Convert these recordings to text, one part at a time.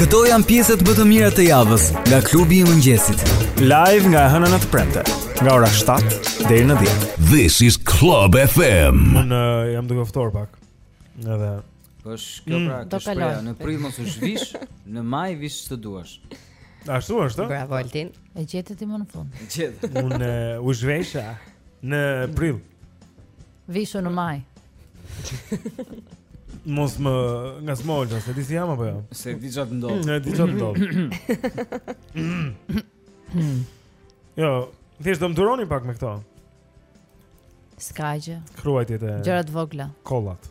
Këto janë pjesët më të mira të javës nga klubi i mëngjesit. Live nga e hëna në të premte, nga ora 7 deri në 10. This is Club FM. Unë uh, jam duke u ftohur pak. Edhe po shkjo mm, pra, të shpreha, në prill mos u zhvish, në maj vish ç'të duash. Ashtu është, ëh? Bravo Altin. E gjete ti më në fund. Gjeta. Unë uh, u zhvesha në prill. Vishu në maj. Mos më ngacmo Olta, se e di si jam apo jo? S'e di çat ndodh. E di çat ndodh. Jo, thjesht do më duroni pak me këto. S'ka gjë. Kruajtjet e gjëra t'vogla. Kollat.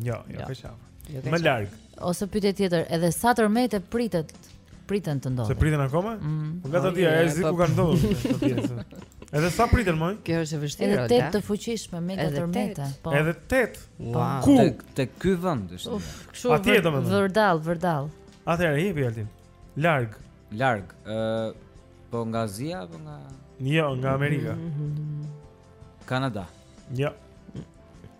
Jo, jo, jo. kaq afër. Jo, më larg. Ose pyetje tjetër, edhe sa tërmete pritet priten të ndodhin. Se priten akoma? Mm. Po nga ta dia, s'e di ku kanë ndodhur. Edhe sa priten moj? Kjo është e vështirë. Edhe tetë të fuqishme tërmete. Po. Edhe tetë. Po. Ku te ky vend është? Uf, kshu. Atje domethënë. Vërdall, vërdall. Atëherë jepi Altin. Larg. Larg. Ë po nga Azia apo nga Jo, nga Amerika. Mm-hmm. Kanada. Jo.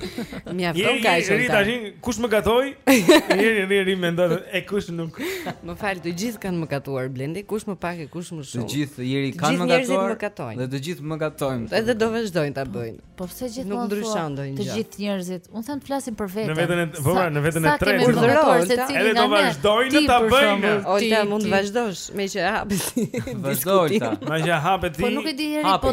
Mjafton ka qenë. Jeri tani kush mëkatoi? Jeri jeri jeri mendon e kush nuk. Më fal, të gjithë kanë më gatuar Blendi, kush më pak e kush më shumë. Të gjithë Jeri kanë mëkatuar. Mëkatojnë. Dhe të gjithë mëkatojnë. Edhe do vazhdojnë ta bëjnë. Po pse gjithë nuk ndryshon ndonjë gjë. Të gjithë njerëzit, un them të flasim për veten. Në veten e, po pra, në veten e tretë. Sa kemi mëkatuar secili nga ne. Edhe do vazhdojnë ta bëjnë. Olta mund të vazhdosh, meqë e hape. Vazhdo Olta. Meqë e hape ti. Po nuk e di Jeri, po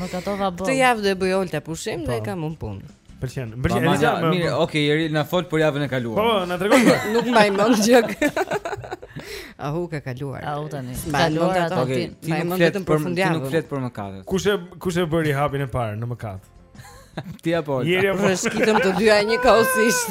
Mëkatova bë. Këtë javë do e bëj Olta pushim dhe po. kam un punë. Pëlqen. Pëlqen. Mirë, mirë, okay, Jeri na fol për javën e kaluar. Po, na tregon. Nuk mbaj mend gjë. Ahu ka kaluar. Au tani. Ka kaluar ato. Okay, ti nuk flet për fundjavën. Nuk flet për mëkatet. Kush e kush e bëri hapin e parë në mëkat? Ti apo Olta. Jeri apo. Rrëshqitëm të dyja njëkohësisht.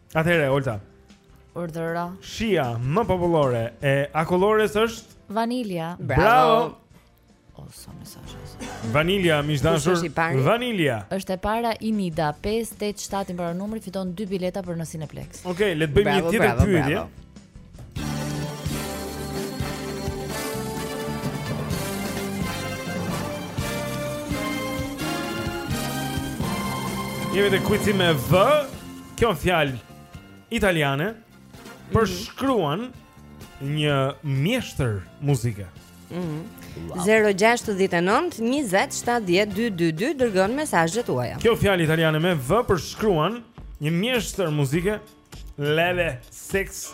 Atëherë Olta. Urdhëro. Shija më popullore e akullores është vanilja. Bravo. Bravo. O sa mesazh. Vanilja miq të dashur. Vanilja. Është e para Inida 587 i mbaron numri fiton 2 bileta për në Cineplexx. Okej, okay, le të bëjmë një tjetër pyetje. Jemi te kuizi me V kjo fjalë italiane mhm. përshkruan një mjeshtër muzike. Mm -hmm. 0-6-9-20-7-22-2 Dërgoni mesazhet tuaja Kjo fjalë italiane me V përshkruan Një mjeshtër muzike Level 6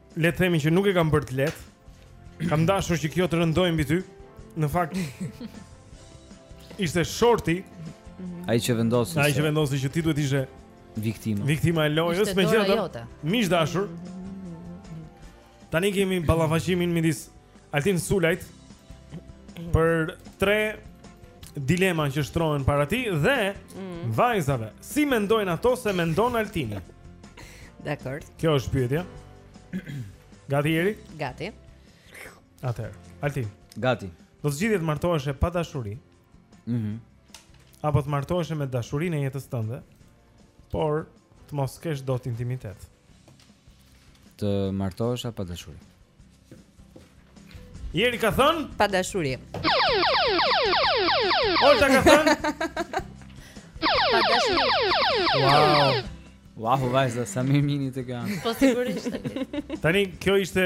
Le të themi që nuk e kam bërë të lehtë. Kam dashur që kjo të rëndojë mbi ty. Në fakt ishte shorti ai që vendosi. Ai që vendosi që ti duhet të ishe viktima. Viktima e lojës me gjëra. Miq të dashur. Tani kemi ballafaqimin midis Altin Sulajt për tre dilema që shtrohen para tij dhe mm. vajzave. Si mendojnë ato se mendon Altini? Dakor. Kjo është pyetja. Gati Eri? Gati. Atëherë, Altin. Gati. Do të zgjidhje të martoheshe pa dashuri. Mhm. Mm apo të martoheshe me dashurinë e jetës tënde? Por të mos kesh dot intimitet. Të martohesh pa dashuri? Eri ka thënë pa dashuri. Olta ka thënë pa dashuri. Wow. Wow, vajza, sa mirë mini të kam. Po sigurisht. Tani kjo ishte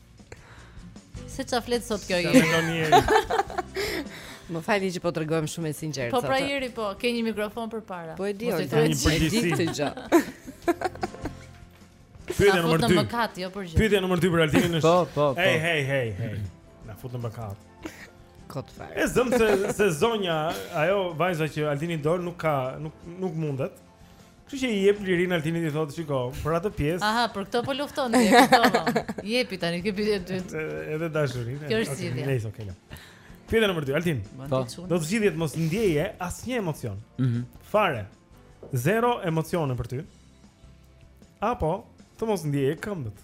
Se ça flet sot kjo Eri. Më falni që po tregohem shumë e sinqertë. Po pra Eri po, ke një mikrofon përpara. Po e di, është një përgjithësi këtë gjë. Pyetja nr. 2. Jo Pyetja nr. 2 për Altinin është. Po, po, po. Hey, hey, hey, hey. Na fut në mëkat. Kot fare. E zëmë se se zonja, ajo vajza që Altini do nuk ka nuk nuk mundet. Kështu që i jep lirinë Altinit i thotë, "Shiko, për atë pjesë." Aha, për këtë po lufton ti. Jepi tani te pyetja e dytë. Edhe dashurinë. Kjo është zgjidhja. Nice, okay. Pyetja nr. 2, Altin. Po. Do të zgjidhje të mos ndjeje asnjë emocion. Mhm. Mm Fare. Zero emocione për ty. Apo të mos ndjeje këmbët.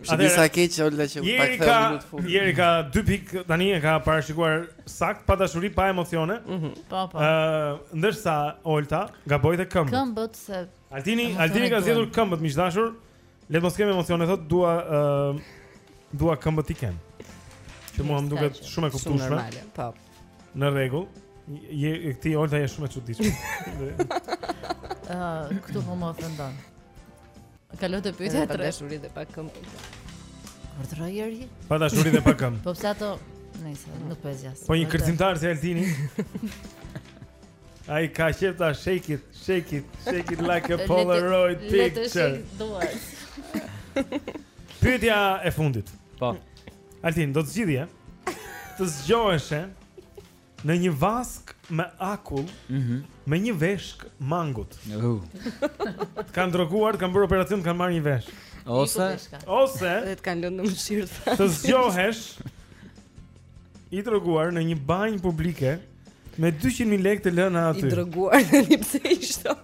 Është disa keq Olta që pa këtë minutë fund. Eri ka 2 pikë tani e ka parashikuar saktë pa dashuri pa emocione. Mhm. Po po. Ë ndërsa Olta gaboi te këmbët. Këmbët se Altini, Altini ka zgjedhur këmbët miq të dashur. Le të mos kemi emocione thotë dua ë dua këmbët t'i kem. Që mua më duket shumë e kuptueshme. Po. Në rregull. Je ti Olta je shumë e çuditshme. Ë këtu po më ofendon. Kalo te pyetja tre. Dashuri dhe pa këmbë. Për të rëjë eri? Pa dashuri dhe pa këmbë. Po pse ato? Nëse nuk po zgjas. Po një kërcimtar si Altini. Ai ka qejf ta shake it, shake it, shake it like a polaroid picture. Le të shake duart. Pyetja e fundit. Po. Altin, do të zgjidhje. Të zgjoheshe, Në një vaskë me akull, mm -hmm. me një veshkë mangut. Uh. Të kanë droguar, të kanë bërë operacion, të kanë marrë një veshkë. Ose ose dhe të kanë lënë në mëshirë. Të zgjohesh i droguar në një banjë publike me 200.000 lekë të lëna aty. I droguar tani pse i shton.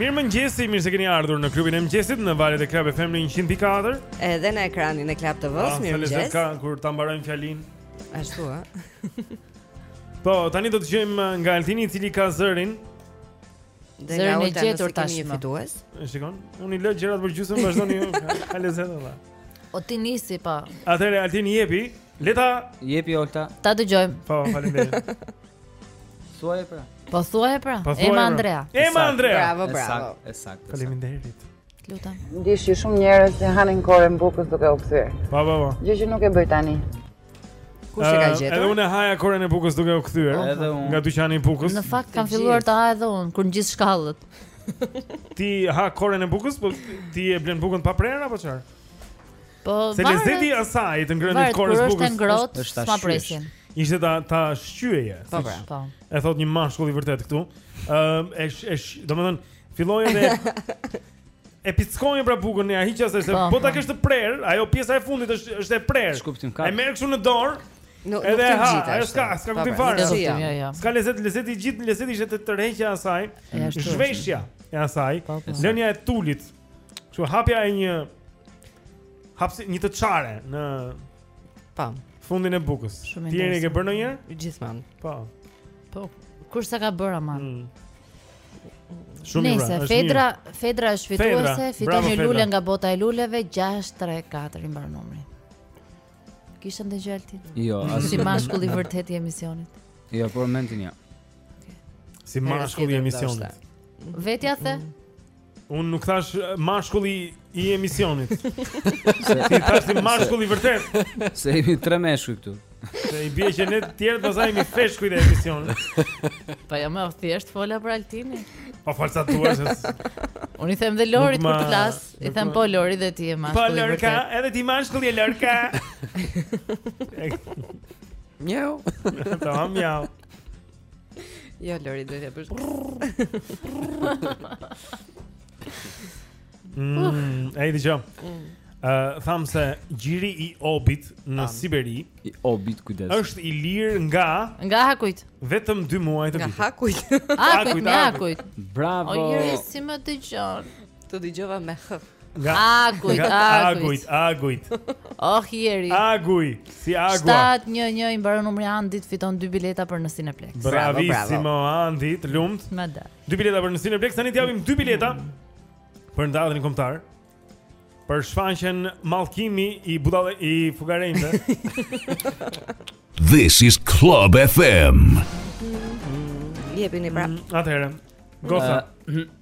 Mirëmëngjesi, mirë se keni ardhur në klubin e mëngjesit në valët e Club FM në 104 Edhe në ekranin e Club TV-s, ah, mirë mëngjes S'ka kur ta mbarojmë fjalinë Ashtu, a Po, tani do dëgjojmë uh, nga Altini i cili ka zërin Dhe zërin e gjetur tashmë fitues. E shikon, unë i lë gjërat përgjysmë, vazhdoni ju ka lezet dhe O ti nise, po Atëherë, Altini jepi, leta Jepi, Olta Ta dëgjojmë. Po, faleminderit Thuaj pra. Po thuaj pra. Po Ema pra. Andrea. Ema Andrea. Bravo, bravo. E saktë, e saktë. Faleminderit. Lutem. Ishin shumë njerëz që hanin koren e bukës duke u kthyer. Po, po, po. Gjë që nuk e bëj tani. Kush e ka eh, gjetur? Edhe unë haja koren e bukës duke u kthyer. Edhe unë. Nga dyqani i bukës. Në fakt kam filluar të ha edhe unë kur ngjis shkallët. Ti ha koren e bukës, po ti e blen bukën pa prerë apo çfarë? Po varet. Se lezeti i asaj të ngrënit të kores bukës. Është e ngrohtë, s'ma presin. Ishte ta ta shqyeje. Po, pra, po. E thotë një mashkull i vërtetë këtu. Ëm, e e domethën filloi edhe e pickoje pra bukën ia hiqje se po, po ta po. kesh të prerë, ajo pjesa e fundit është është e prerë. Ç'kuptim ka? E merr kështu në dorë. Nuk nuk të gjithë. Ajo s'ka, s'ka po, kuptim fare. Jo, jo. S'ka lezet, lezeti gjithë, lezeti ishte te tërheqja e asaj. Zhveshja e asaj. Lënia e tulit. Kështu hapja e një hapsi një të çare në pafund, në fundin e bukës. Ti e ke bërë ndonjëherë? Gjithmonë. Po. Po. Kush s'e ka bërë ama? Mm. Shumë mirë. Nëse Fedra, Fedra është fituese, fiton një lule nga bota e luleve 634 i mbaron numri. Ke gjë tjetër Alti? Jo, asë Si mashkull i vërtetë i emisionit Jo, por mentin ja jo. Si mashkull i emisionit Vetes i the? Mm. Unë nuk thashë mashkulli i emisionit. Se ti thashë si mashkull i vërtetë. Se jemi tre meshkuj këtu. Se i bie që ne të tjerët pastaj jemi feshkuj të emisionit. Po jo më thjesht fola për Altinin. Po fal sa thua se Unë i them dhe Lorit për gallatë, i them po Lori dhe ti je po, mashkulli. Po Lorka, edhe ti mashkull je Lorka. Miau. Tamam, miau. Jo, Lori, do të bësh. Mm, hë dëgjo. Mm. Ë, thamë se gjiri i Obit në Siberi, i Obit kujdes. Është i lirë nga Nga akujt. Vetëm 2 muaj të vitit. Nga akujt. Akujt, akujt. Bravo. O njeri si më dëgjon. Të dëgjova me h. Nga agujt, agujt, agujt. Oh ieri. Aguj, si agua. 711 i mbaron numri Andit, fiton dy bileta për në Cineplex. Bravo, bravo. Andit, lumt. Ma da. Dy bileta për në Cineplex, tani t'i japim dy bileta për Teatrin Kombëtar. Për shfaqjen Mallkimi i budallë i fukarenjve. This is Club FM. Jepini prap. Mm, atëherë. Goca. Uh,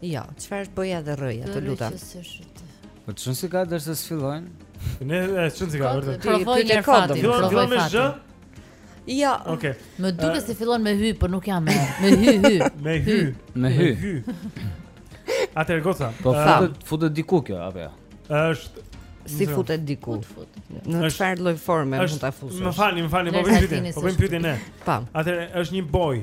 Jo, çfarë është p-ja dhe r-ja, të lutem. Po të shohim si ka dërë se fillojnë Ne e shohim si ka vërtet Provoj një fatin Fillon me zhë Jo Ok Më duket se fillon me hy, por po nuk jam me Me hy, hy Me hy Me hy Atëherë goca Po futet diku kjo, apo jo është Si futet diku Në çfarë lloj forme mund ta fusësh Më falni, më falni, po bëjmë pyetjen Po bëjmë pyetjen, ne Atëherë është një boj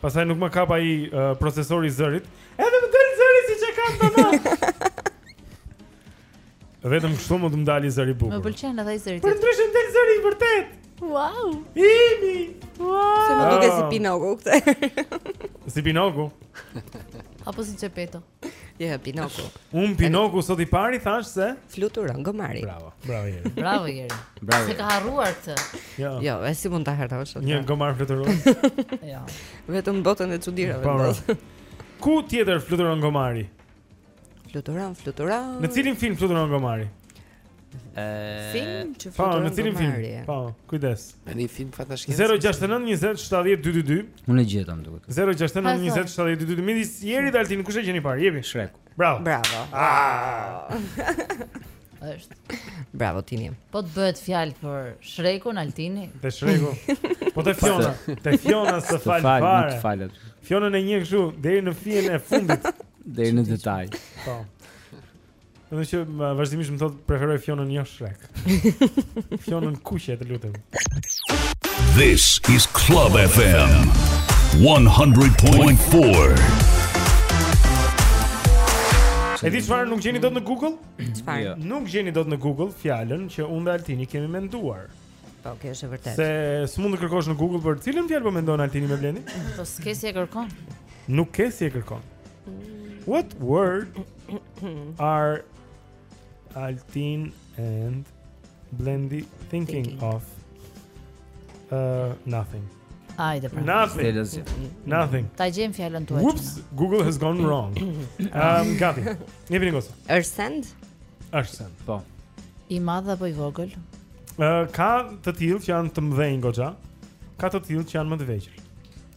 Pastaj nuk ma kap ai uh, procesori i zërit. Edhe më del zëri siç e kam tamam. Vetëm kështu mund të më dalë zëri i bukur. Më pëlqen edhe ai zëri. Përndryshe më del zëri i vërtetë. Wow! Imi! Wow! Se më dukesh si ah. Pinoku këtë. si Pinoku? Apo si Gepetto? Jo, jo, Pinoku. Un Pinoku sot i pari thashë se fluturon gomari. Bravo. Bravo Jeri. Bravo Jeri. Bravo. S'e ka harruar këtë. Jo. Jo, e si mund ta harrosh atë? Një gomar fluturon. Jo. Vetëm në botën e çudirave. Po. Ku tjetër fluturon gomari? Fluturon, fluturon. Në cilin film fluturon gomari? Film që po fluturon një gomar. Po, në cilin film? Po, kujdes. Në një film fantashkencë. 069 20 70 222. Unë e gjeta më duket. 069 20 70 222. Midis Jeri dhe Altin, kush e gjen i pari? Jepi Shreku. Bravo. Bravo. Ah. Është. Bravo Tini. Po të bëhet fjalë për Shrekun Altini. Te Shreku. Po te Fiona, te Fiona s'ta fal fare. Të falet. Fiona në një kështu deri në fijen e fundit, deri në detaj. Po. Edhe që vazhdimisht më thotë preferoj Fionën jo Shrek. Fionën kuqe të lutem. This is Club FM 100.4. E di çfarë nuk gjeni dot në Google? Çfarë? Jo. Nuk gjeni dot në Google fjalën që unë dhe Altini kemi menduar. Po, kjo është e vërtetë. Se s'mund të kërkosh në Google për cilën fjalë po mendon Altini me Blendin? Po s'ke si e kërkon. Nuk ke si e kërkon. What word are Altin and Blendi thinking, thinking. of? Uh, nothing. Ajde pra. Nothing. Nothing. Ta gjejmë fjalën tuaj. Whoops, Google has gone wrong. Um, gati. Jepini goca. Është send? Është send. Po. I madh apo i vogël? Ë, uh, ka të tillë që janë të mëdhenj goxha. Ka të tillë që janë më të vegjël.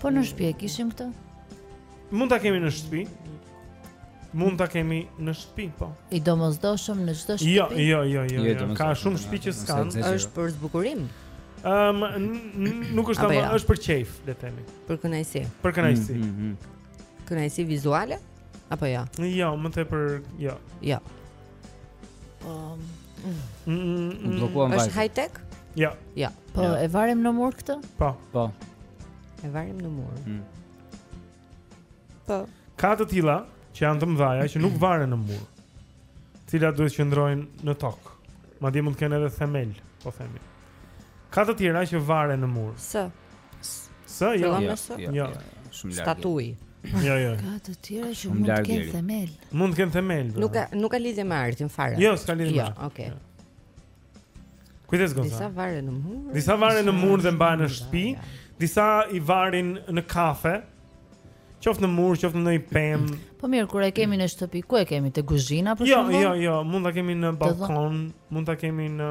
Po në shtëpi e kishim këtë? Mund ta kemi në shtëpi. Mund ta kemi në shtëpi, po. I domosdoshëm në çdo shtëpi. Jo, jo, jo, jo. jo, jo ka shumë shtëpi që s'kan. Është për zbukurim. Ëm, nuk është ama, jo? është për qejf, le të themi. Për kënaqësi. Për kënaqësi. Mm, mm, mm. Kënaqësi vizuale apo jo? Jo, më tepër, jo. Jo. Um, mm, bllokuam vajzën. Është high tech? Jo. Jo. Po ja, e varim në mur këtë? Po. Po. E varim në mur. Mm. Po. Ka të tilla që janë të mëdhaja, që nuk varen në mur. Cilat duhet të qëndrojnë në tokë. Madje mund të kenë edhe themel, po themi. Ka të tjera që varen në mur. S. S, jo. Jo, jo, jo. jo. Shumë larg. Statujë. Jo, jo. Ka të tjera që mund të kenë themel. Mund të kenë themel. Po. Nuk ka nuk ka lidhje me artin fare. Jo, s'ka lidhje. Jo, okay. Kujdes Vjosa. Disa varen në mur. Disa varen në mur dhe mbahen në shtëpi. Disa i varin në kafe. Qoftë në mur, qoftë në ndonjë pemë. Po mirë, kur e kemi në shtëpi, ku e kemi te kuzhina për jo, shkak? Jo, jo, jo, mund ta kemi në balkon, mund ta kemi në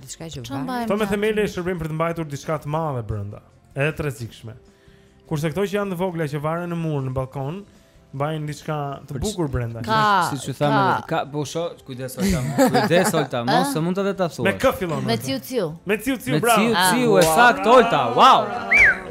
Diçka që varet. Këto me themele shërbejnë për të mbajtur diçka të madhe brenda, edhe të rrezikshme. Kurse këto që janë të vogla që varen në mur, në ballkon, mbajnë diçka të bukur brenda. Ka, siç u thamë, ka, po sho, kujdes Olta. Kujdes Olta, mos se mund të ta thuash. Me kë fillon? Me ciu ciu. Me ciu ciu, bravo. Me ciu ciu, është e saktë Olta. Wow.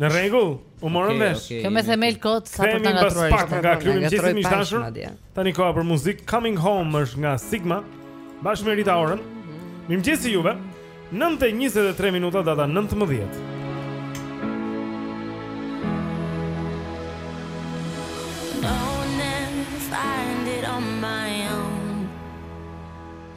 Në rregull, u mor vesh. Kjo me themel kot sa për ta ngatruar. Kthehemi pas pak nga klubi i mëngjesit, miq të dashur. Tani koha për muzikë Coming Home është nga Sigma. Bashkë me Rita Orën. Mirëmëngjesi juve. 9:23 minuta data 19.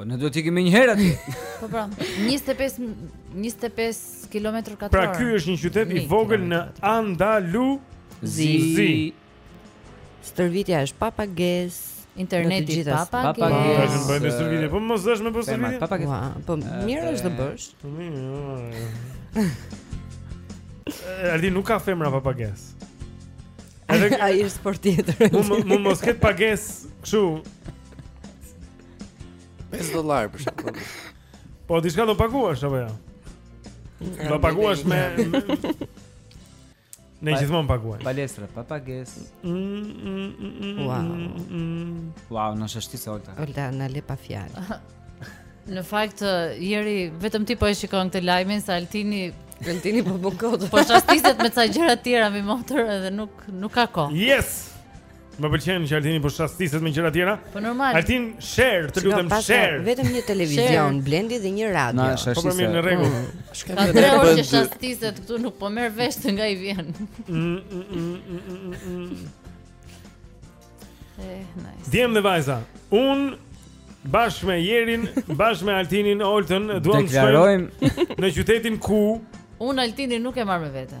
Po ne duhet të ikim menjëherë aty. Po pra, 25 25 kilometra katrorë. Pra ky është një qytet i vogël në Andaluzi. Stërvitja është pa pagesë. Interneti pa pagesë. Ne bëjmë stërvitje, po mos dash mos bësh stërvitje. Pa pagesë. Po mirë është të bësh. Po mirë. Ardi nuk ka femra pa pagesë. Ai është për tjetër. Mund mos ketë pagesë kështu 5 dollarë për shembull. Po diçka do paguash apo jo? Ja? Do paguash me Ne gjithmonë paguajmë. Palestra pa pagesë. Mm, mm, mm, wow. Wow, na shastise Olta. Olta na lë pa fjalë. Në fakt, Eri vetëm ti po e shikon këtë lajmin se Altini Altini po bën kod. Po shastiset me ca gjëra të tjera me motor edhe nuk nuk ka kohë. Yes. Më pëlqen që Altini po shastiset me gjëra të tjera. Po normal. Altin share, të lutem share. Vetëm një televizion Blendi dhe një radio. Na shastiset. Po për mirë në rregull. Mm. Shkëmbë. Ka tre orë që shastiset këtu nuk po merr vesh se nga i vjen. Mm, mm, eh, nice. Djem dhe vajza. Un bashkë me Jerin, bashkë me Altinin, Oltën, duam të shkojmë në qytetin ku un Altinin nuk e marr me vete.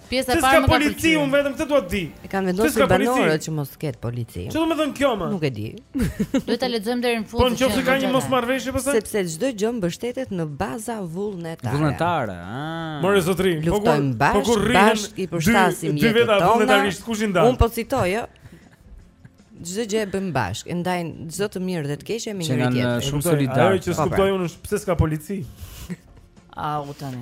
Pjesa e parë më ka pëlqyer. S'ka polici un vetëm këtë dua të di. E kanë vendosur banorët që të mos ketë polici. Çfarë do të thotë kjo më? Nuk e di. Duhet ta lexojmë deri në fund. Po nëse ka një mosmarrëveshje pastaj. Sepse çdo gjë mbështetet në baza vullnetare. Vullnetare, ah. More zotri, po kur po kur rrihen i përshtasim jetën. Dy veta vullnetarisht kush i ndan? Un po citoj, jo. Çdo gjë e bëjmë bashkë, e ndajmë çdo të mirë dhe të keqe me njëri tjetrin. Shumë solidarë. Ajo që po, pra. s'kuptoj unë pse s'ka polici. A u tani.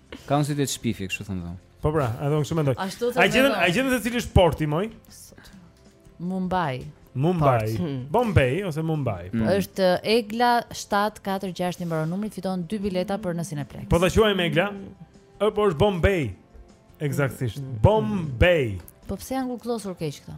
Ka unë si të shpifi, kështu them dhe Po pra, edhe unë kështu mendoj. E gjetën, e gjetën se cili është porti, moj? Mumbai. Mumbai. Hmm. Bombay ose Mumbai. Po. Hmm. Është eh, Egla 746 i mbaron numri, fiton dy bileta për në Cineplex. Do ta quajmë Egla? Apo është Bombay? Ekzaktësisht. Hmm. Bombay. Po pse janë ngullosur keq këta?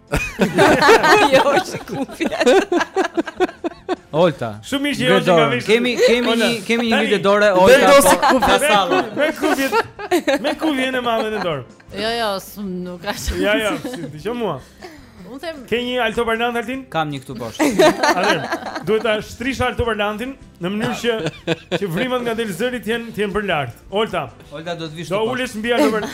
Jo, është kufi. Olta. Shumë mirë që jeni nga vesh. Kemi kemi një kemi një video dore Olta. Po, kufi sallë. Me kufi. Me kufi në madhe në dorë. Jo, jo, nuk ka shumë. Jo, jo, dëgjoj mua. Unë them. Ke një altoparlant Altin? Kam një këtu poshtë. Atë. Duhet ta shtrish altoparlantin në mënyrë që që vrimat nga del zëri të jenë të jenë për lart. Olta. Olta do të vish. Do ulesh mbi altoparlant.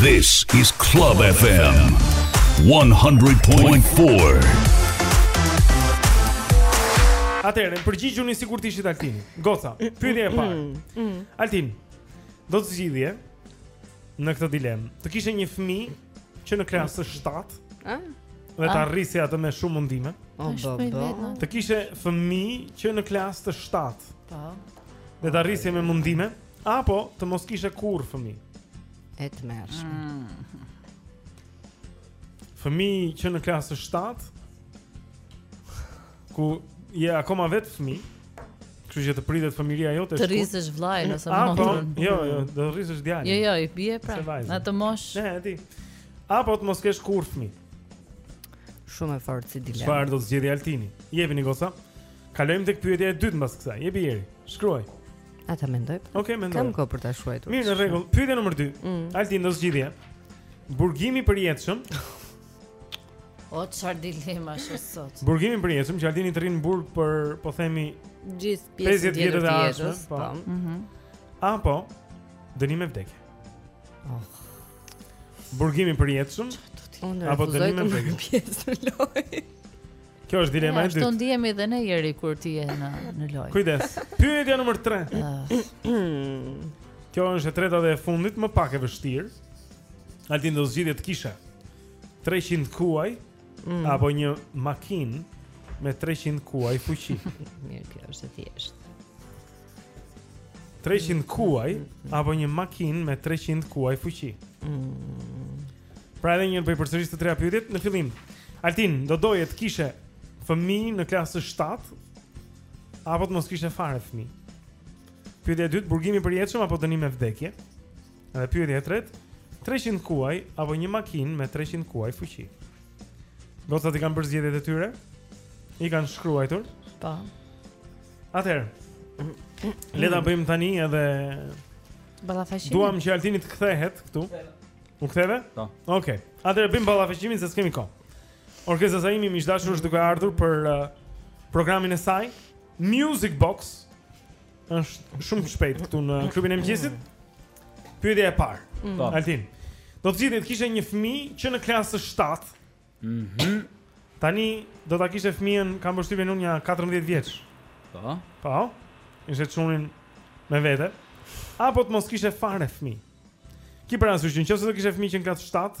This is Club FM 100.4. Atëherë, përgjigjuni sikur të ishit Altin. Goca, pyetja e parë. Mm, mm, mm. Altin, do të zgjidhje në këtë dilemë. Të kishe një fëmijë që në klasë të shtatë A? Dhe ta rrisje atë me shumë mundime O, bë, bë Të kishe fëmijë që në klasë të shtatë Ta po. Dhe ta rrisje me mundime Apo të mos kishe kurrë fëmijë E tmerrshme mm. Fëmijë që në klasë të shtatë ku je akoma vetë fëmijë, kështu që të pritet fëmijëria jote është. Të rrisësh vëllanë ose ah, po, motrën. Jo, jo, do të rrisësh djalin. Jo, jo, i bie pra. Në atë moshë. Ne, e di. Apo të mos kesh kurrë fëmijë. Shumë e fortë si dilemë. Çfarë do të zgjidhte Altini? Jepini goca. Kalojmë tek pyetja e dytë mbas kësaj. Jepi Jeri. Shkruaj. A ta mendoj? Okej, okay, mendoje. Kam kohë për ta shkruar. Mirë, në rregull. Pyetja nr. 2. Mm. Altin do zgjidhje. Burgim i përjetshëm O çfarë dilema është sot. Burgim i përjetshëm, që Altini të rrijë në burg për po themi gjithë pjesën e jetës së jetës, po. po. Mhm. Apo dënim me vdekje. Oh. Burgim i përjetshëm. Apo dënim me vdekje. Pjesë në lojë. Kjo është dilema e dytë. Ashtu ndihemi edhe ne Heri kur ti je në në lojë. Kujdes. Pyetja numër 3. Ah. Kjo është e treta dhe e fundit, më pak e vështirë. Altin do zgjidhje të kishe 300 kuaj mm. apo një makinë me 300 kuaj fuqi. Mirë, kjo është e thjeshtë. 300 kuaj mm. apo një makinë me 300 kuaj fuqi. Mm. Pra edhe një herë po i përsëris të treja pyetjet në fillim. Altin, do doje të kishe fëmijë në klasë 7 apo të mos kishe fare fëmijë? Pyetja e dytë, burgimi i përjetshëm apo dënim me vdekje? Edhe pyetja e tretë, 300 kuaj apo një makinë me 300 kuaj fuqi. Gocat i kanë bërë zgjedhjet e tyre. I kanë shkruajtur. Po. Atëherë. Le ta bëjmë tani edhe ballafaqimin. Duam që Altini të kthehet këtu. U ktheve? Po. Okej. Okay. Atëherë bëjmë ballafaqimin se s'kemi kohë. Orkestra, Zaimi im i dashur është duke ardhur për uh, programin e saj Music Box. Është shumë shpejt këtu në klubin e mëngjesit. Pyetja e parë. Mm. Po. Altin. Do të zgjidhje të kishe një fëmijë që në klasë 7. Mhm. Mm Tani do ta kishe fëmijën, kam përshtypjen unë nja 14 vjeç. Po. Po. Kishe çunin me vete. Apo të mos kishe fare fëmijë. Ki parasysh që nëse do kishe fëmijë që në klasë 7,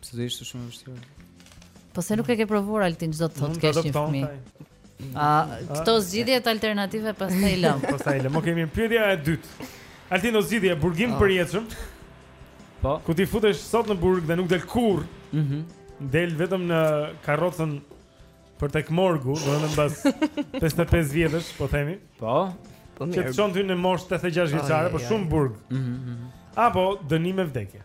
Pse do ishte shumë e vështirë? Po se nuk e ke provuar Altin ç'do të thotë të kesh një fëmijë. A këto zgjidhjet alternative pastaj lëm. Pastaj lëm. Okej, mirë, pyetja e dytë. Altin do zgjidhje burgim ah. përjetshëm. Po. Ku ti futesh sot në burg dhe nuk del kurrë. Mhm. Mm del vetëm në karrocën për tek morgu, do të thotë mbas 55 vjetësh, po themi. Po. Po mirë. Që të çon ty në moshë 86 vjeçare, po shumë burg. Mhm. Mm Apo dënim me vdekje.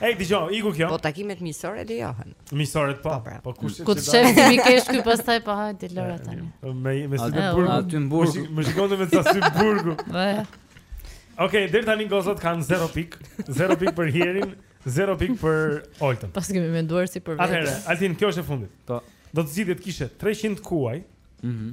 Ej, dëgjo, iku kjo. Po takimet miqësore lejohen. Miqësoret po. Po, pra. po kush Ku të shef ti mikesh ky pastaj pa hajt ti lëra tani. Me me si të burgu. Aty në burgu. Më shikon me sa si burgu. Po. Okej, deri tani gocat kanë 0 pikë, 0 pikë për Herin, 0 pikë për Oltën. Pse kemi menduar si për vete. Atëherë, Altin, kjo është e fundit. Po. Do të zgjidhje të kishe 300 kuaj. Mhm.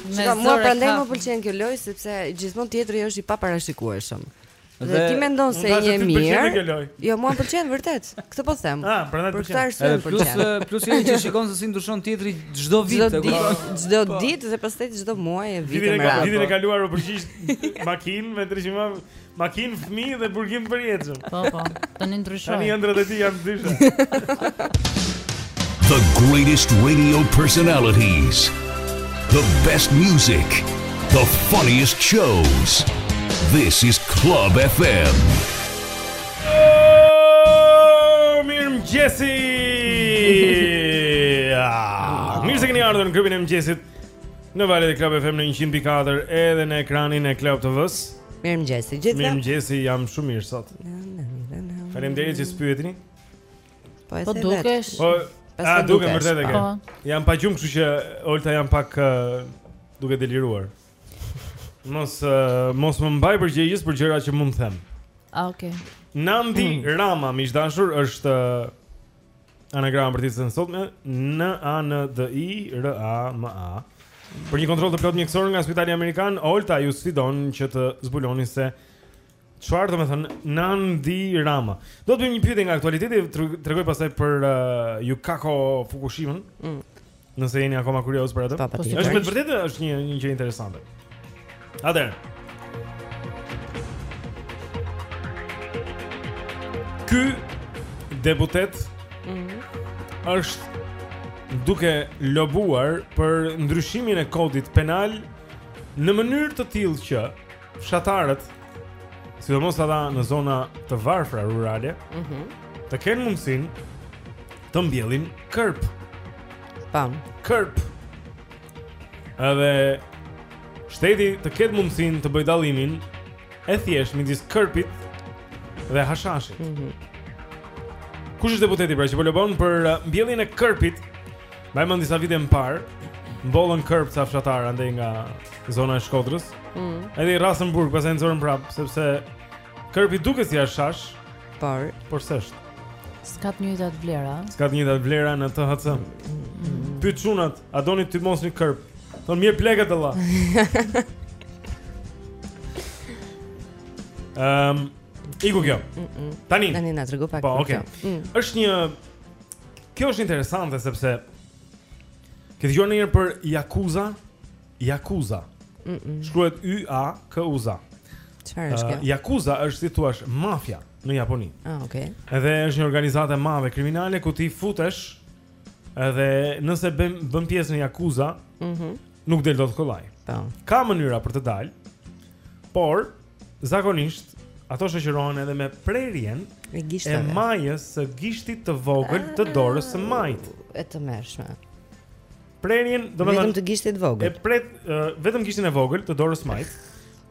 Me zor. Mua prandaj më pëlqen kjo lojë sepse gjithmonë tjetri është i paparashikueshëm. Dhe ti mendon se je mirë. Jo, mua më pëlqen vërtet. Këtë po them. Ah, prandaj pëlqen. Për këtë arsye më pëlqen. Plus plus ai që shikon se si ndryshon tjetri çdo vit, e kupton? Çdo po. ditë dhe pastaj çdo muaj e vitin e radhës. Vitin e kaluar u përgjigj makinë me 300 më. Makinë, fëmijë dhe burgim përjetë. Po, po. Tani ndryshoi. Tani ëndrrat e tij janë ndryshe. The greatest radio personalities. The best music. The funniest shows. This is Club FM. Oh, Mirëmëngjesi! Mirë se keni ardhur në klubin e mëngjesit. Në valët e Club FM në 100.4 edhe në ekranin e Club TV-s. Mirëmëngjesi, gjithë. Mirëmëngjesi, jam shumë mirë sot. Faleminderit që s'pyetni. Po, po dukesh. Po, a duket vërtet e ke? Po. Jam pa gjumë, kështu që Olta jam pak uh, duke deliruar. Mos uh, mos më mbaj përgjegjës për gjëra që mund të them. Ah, okay. Nandi mm. Rama, miq të dashur, është uh, Anagrama për ditën e sotme N A N D I R A M A. Për një kontroll të plotë mjekësor nga Spitali Amerikan, Olta ju sfidon që të zbuloni se çfarë do të thotë Nandi Rama. Do të bëjmë një pyetje nga aktualiteti, tregoj pastaj për uh, Yukako Fukushimën. Mm. Nëse jeni akoma kurioz për atë. Po, është me të vërtetë është një një gjë interesante. Atëherë. Ky deputet mm -hmm. është duke lobuar për ndryshimin e kodit penal në mënyrë të tillë që fshatarët, sidomos ata në zona të varfra rurale, ëh, mm -hmm. të kenë mundësinë të mbjellin kërp. Po, kërp. Edhe shteti të ketë mundësinë të bëjë dallimin e thjeshtë midis kërpit dhe hashashit. Mm -hmm. Kush është deputeti pra që po lobon për uh, mbjelljen e kërpit Mbaj mend disa vite më parë, mbollën kërp ca fshatarë andej nga zona e Shkodrës. Mm. Edhe i rrasën burg, pastaj e nxorën prap, sepse kërpi duket si hashash, por por s'është. S'ka të njëjtat vlera. S'ka të njëjtat vlera në THC. Mm. mm. Pyet çunat, a doni të mbillni kërp? Thonë mirë plekët Allah. Ehm, um, iku kjo. Mm, mm. Tani. Tani na trego pak. Po, okay. Mm. Është një Kjo është interesante sepse Ke dëgjuar ndonjëherë për Jakuza Jakuza mm -mm. Shkruhet Y A K U Z A Çfarë është kjo? Uh, Jakuza është si të thuash mafia në Japoni. Ah, okay. Edhe është një organizatë e madhe kriminale ku ti futesh edhe nëse bën bën pjesë në Jakuza, mhm. Mm nuk del dot kollaj. Po. Ka mënyra për të dalë. Por Zakonisht ato shoqërohen edhe me prerjen e gishtave. E majës së gishtit të vogël të ah, dorës së majtë. E tmerrshme. Prerjen, domethënë vetëm të gishtit të vogël. E pret uh, vetëm gishtin e vogël të dorës së majtë.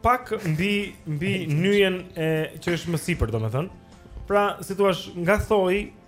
Pak mbi mbi nyjen e që është më sipër, domethënë. Pra, si të thuash, nga thoi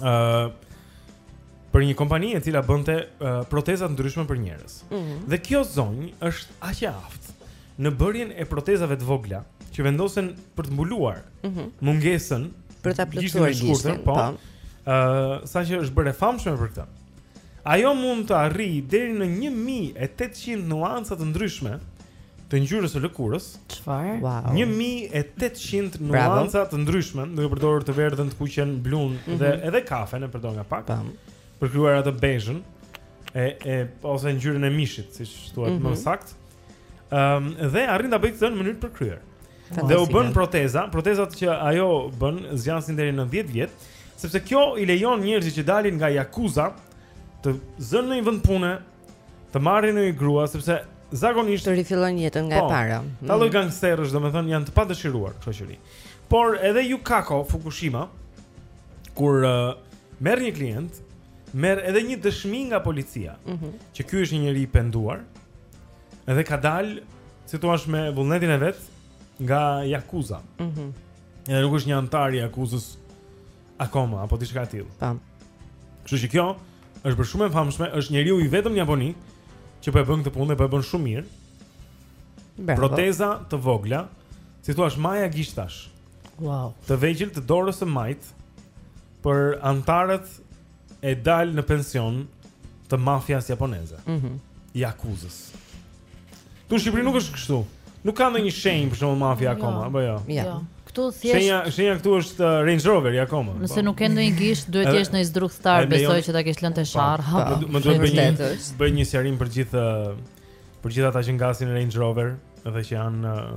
ë uh, për një kompani e cila bënte uh, proteza të ndryshme për njerëz. Mm -hmm. Dhe kjo zonjë është aq e aftë në bërjen e protezave të vogla që vendosen për të mbuluar mm -hmm. mungesën për ta plotësuar gishtin, po. Ëh, po. uh, saqë është bërë e famshme për këtë. Ajo mund të arrijë deri në 1800 nuanca të ndryshme të ngjyrës së lëkurës. Çfarë? Wow. 1800 nuanca të ndryshme, duke përdorur të verdhën, të kuqen, blun mm -hmm. dhe mhm. edhe kafen e përdor nga pak. Tam. Për të krijuar atë bezhën e e ose ngjyrën e mishit, siç thuhet mm -hmm. më mhm. saktë. Ëm ehm, dhe arrin ta bëjë këtë në mënyrë të përkryer. Dhe u bën proteza, protezat që ajo bën zgjasin deri në 10 vjet, sepse kjo i lejon njerëzit që dalin nga Yakuza të zënë një vend pune, të marrin një grua sepse zakonisht rifillojnë jetën nga e para, po. Këta lloj mm. gangsterësh, domethënë janë të padëshiruar në shoqëri. Por edhe Yukako Fukushima kur uh, merr një klient, merr edhe një dëshmi nga policia, mm -hmm. që ky është një njeri i penduar, edhe ka dalë, si të thuash, me vullnetin e vet nga Yakuza. Mhm. Mm edhe nuk është një anëtar i Yakuzës akoma apo diçka e tillë. Tam. Kështu që kjo është bërë shumë e famshme, është njeriu i vetëm në Japoni që po e bën këtë punë dhe po e bën shumë mirë. Bravo. Proteza të vogla, si të thuash, maja gishtash. Wow. Të vegjël të dorës së majtë. për anëtarët e dalë në pension të mafias japoneze. Mhm. Mm Yakuzës. Këtu në Shqipëri nuk është kështu. Nuk ka ndonjë shenjë për shembull mafia jo. akoma, apo jo? Ja. Jo. Këtu thjesht Shenja, shenja këtu është uh, Range Rover akoma. Nëse po. nuk ke ndonjë gisht, duhet të jesh ndonjë zdrukthtar, besoj që ta kesh lënë te po. sharra. Po. Më duhet të bëj një bëj një sqarim për gjithë uh, për gjithë ata që ngasin Range Rover dhe që janë uh,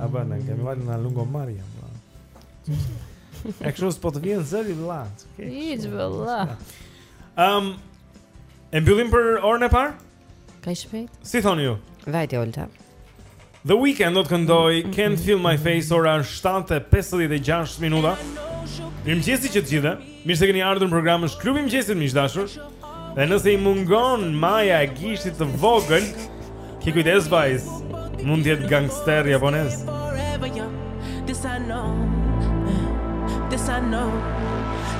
A ba, në kemi valet në Lungomare, ba. E kështu s'po të vjen zëri vëlla. Hiç vëlla. Ehm e mbyllim për orën e parë? Kaq shpejt. Si thoni ju? Vajti Olta. The Weeknd do të këndojë mm, mm, Can't mm. Feel My Face ora 7:56 minuta. Mirëmëngjes të gjithëve. Mirë se keni ardhur në program Është klubi i mëngjesit miq të dashur Dhe nëse i mungon maja e gishtit të vogël Ki kujdes pls Mund tjetë gangster japonez This I know This I know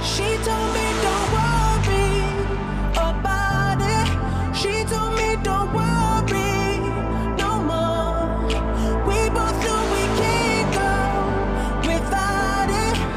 She told me don't worry about it She told me don't worry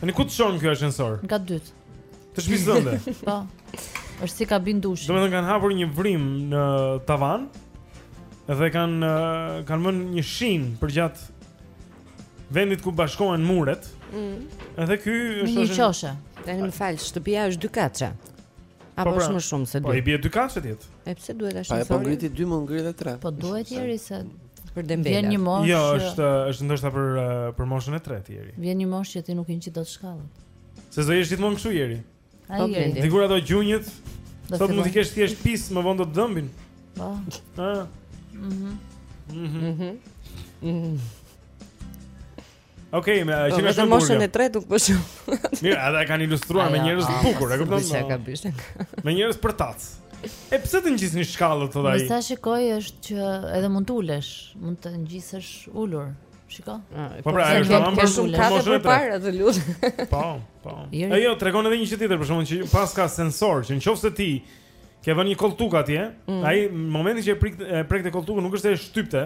Tani ku të çon ky ashensor? Në kat të dytë. Të shtëpisë tënde. Po. Është si kabinë dushi. Domethënë kanë hapur një vrimë në tavan dhe kanë kanë vënë një shinë përgjatë vendit ku bashkohen muret. Mm. Edhe ky është në qoshe. Tani më fal, shtëpia është dykatëshe. Apo po, pra, është më shumë se 2. Po i bie 2 katëshe ti. E pse duhet ashtu? Po ngriti 2, më ngri edhe 3. Po duhet Jeri se për dembela. Vjen një moshë. Jo, është është ndoshta për për moshën e tretë Jeri. Vjen një moshë që ti nuk i ngjit dot shkallët. S'do jesh gjithmonë kështu Jeri. Ai po, Jeri. Dikur ato gjunjët. Sot mund të kesh thjesht pis, më vonë do të dhembin. Po. Ëh. Mhm. Mhm. Mhm. mhm. Okej, më po, shumë moshën e tretë nuk po shoh. Mirë, ata e kanë ilustruar me njerëz të bukur, e kupton? Sa ka bishën. Me njerëz për tac. E pse të ngjisni shkallët thotë ai? Sa shikoj është që edhe mund të ulesh, mund të ngjitesh ulur. Shiko. Ah, po pra, është më për shumë kafe përpara, të lutem. Po, po. Ai jo, tregon edhe një gjë tjetër, për shembull që paska sensor, që nëse ti ke vënë një kolltuk atje, mm. ai në momentin që e prek e prekte kolltukun nuk është se e shtypte,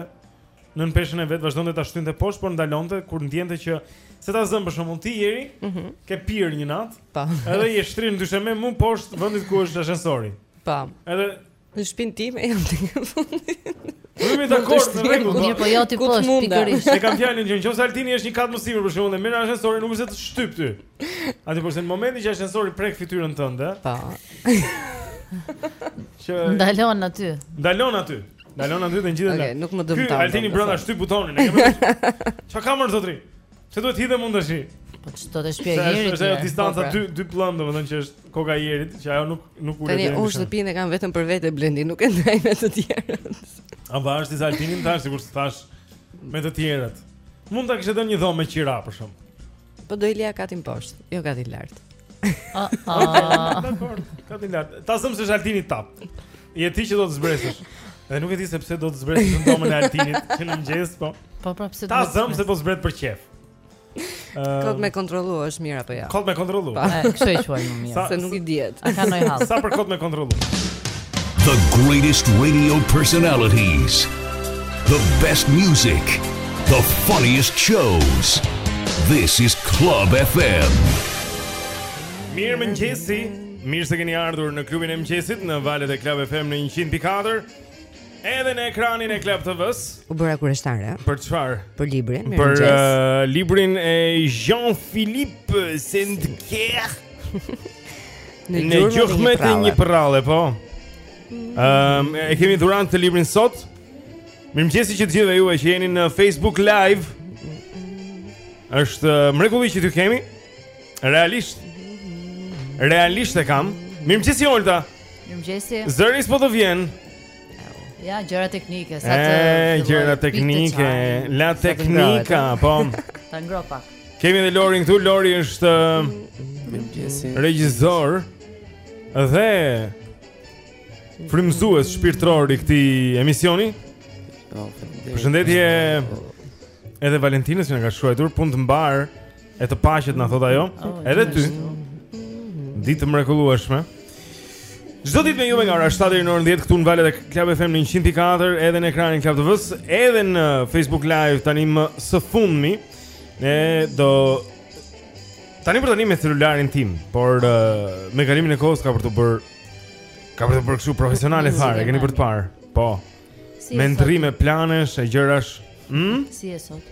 nën peshën e vet vazhdonte ta shtynte poshtë, por ndalonte kur ndjente që se ta zëmë për shembull ti Jeri, mm -hmm. ke pirë një natë. Po. Edhe je shtrirë në dysheme mu poshtë vendit ku është ashensori. Po. Edhe në shpinë time jam tek fundi. Unë po dakord në rregull. Mirë, po jo ti po pikërisht. E kam fjalën që nëse Altini është një kat më sipër për shembull dhe merr ashensorin nuk është se të shtyp ty. Atë kurse në momentin që ashensori prek fytyrën tënde. Po. Që ndalon aty. Ndalon aty. Ndalon aty të ngjitet. Okej, nuk më dëmton. Ky Altini brenda shtyp butonin. Çfarë ka mo zotri? Se duhet hidhem unë tash? Po ç'do te shpia e Jerit. Është ajo distanca po, pra. dy dy pllëmbë, domethënë që është koka e Jerit, që ajo nuk nuk ulet. Tani unë shtëpinë e kam vetëm për vete Blendi, nuk e ndaj me të tjerët. A vaje është disa Altinin tash sikur të thash me të tjerët. Mund ta kishe dhënë një dhomë me qira për shembull. Po do i lija katin poshtë, jo katin lart. Ah, ah. Dakord, katin lart. Ta zëmë se s'është Altini lart. Je ti që do të zbresësh. Dhe nuk e di se pse do të zbresësh në dhomën e Altinit që në mëngjes, po. Po pra pse do? Ta zëmë se po zbret për qejf. Kot me kontrollu është mirë apo jo? Ja? Kot me kontrollu. Po, kështu e quajmë mirë. Se nuk i dihet. A ka ndonjë hall? Sa për kot me kontrollu? The greatest radio personalities The best music The funniest shows This is Club FM Mirëmëngjesi Mirë se keni ardhur në klubin e mëngjesit Në valët e Club FM në 104 Edhe në ekranin e Club TV-s. U bëra kureshtare. Për çfarë? Për librin. Për uh, librin e Jean-Philippe Saint-Pierre. Në gjurmë të një përrale, po um, E kemi dhuratë librin sot Mirëmëngjesi që të gjithëve juve që jeni në Facebook Live është mrekulli që ju kemi Realisht Realisht e kam Mirëmëngjesi Olta Mirëmëngjesi Zëri s'po të vjen Ja, gjëra teknike, sa të... E, gjëra teknike, la teknika, po... Ta ngre pak. Kemi dhe Lorin këtu, Lori është... Regjisor... Dhe... Frymëzues shpirtëror i këtij emisioni. Përshëndetje... Edhe Valentinës që na ka shkruajtur, punë të mbarë... E të paqet na thotë ajo, oh, edhe ty. Ditë të mrekullueshme. Çdo ditë me juve nga ora 7 deri në orën 10 këtu në valët e Club FM në 104 edhe në ekranin Club TV-s, edhe në Facebook Live tani më së fundmi. Dhe do tani për tani me celularin tim, por uh, me kalimin e kohës ka për t'u bërë ka për t'u bërë kështu profesionale fare, keni për të parë. Po. Si me ndërrime planesh e gjërash. Hm? Si je sot?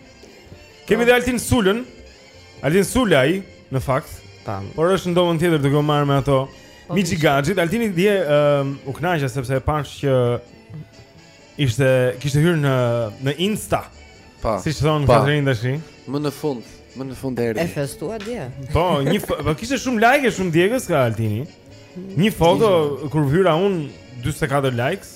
Kemi dhe Altin Sulën. Altin Sulaj në fakt. Tam. Por është në dhomën tjetër duke u marrë me ato po, Miçi Gaxhit. Altini dje um, u kënaqa sepse e pashë që ishte kishte hyrë në në Insta. Po. Siç thonë po. Katrin tash. Më në fund, më në fund erdhi. E festua dje. Po, një po kishte shumë like, shumë ndjekës ka Altini. Një foto kur hyra unë 44 likes.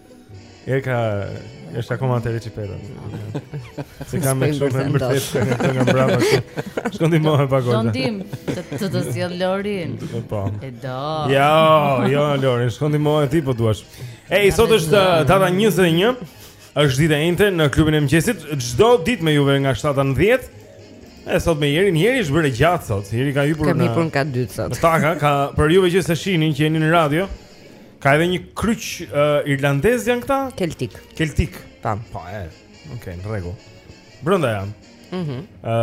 Erka është akoma te recipeta. Se kam me shumë me mbështetje nga këto nga brava. Shkon ti më pa kohë. Shkon ti të të sjell Lorin. Po, po. E do. Jo, jo Lorin, shkon ti më ti po duash. Ej, sot është uh, data 21. Është dita e enjte në klubin e mëngjesit. Çdo ditë me juve nga 7 në 10. E sot me Jerin, Jeri është bërë gjatë sot. Jeri ka hipur në Kam hipur në kat të dytë sot. Taka ka për juve që s'e shihni që jeni në radio. Ka edhe një kryq uh, irlandez janë këta? Keltik. Keltik. Tam. Po, e. Okej, okay, në rregull. Brenda janë. Mhm. Mm ë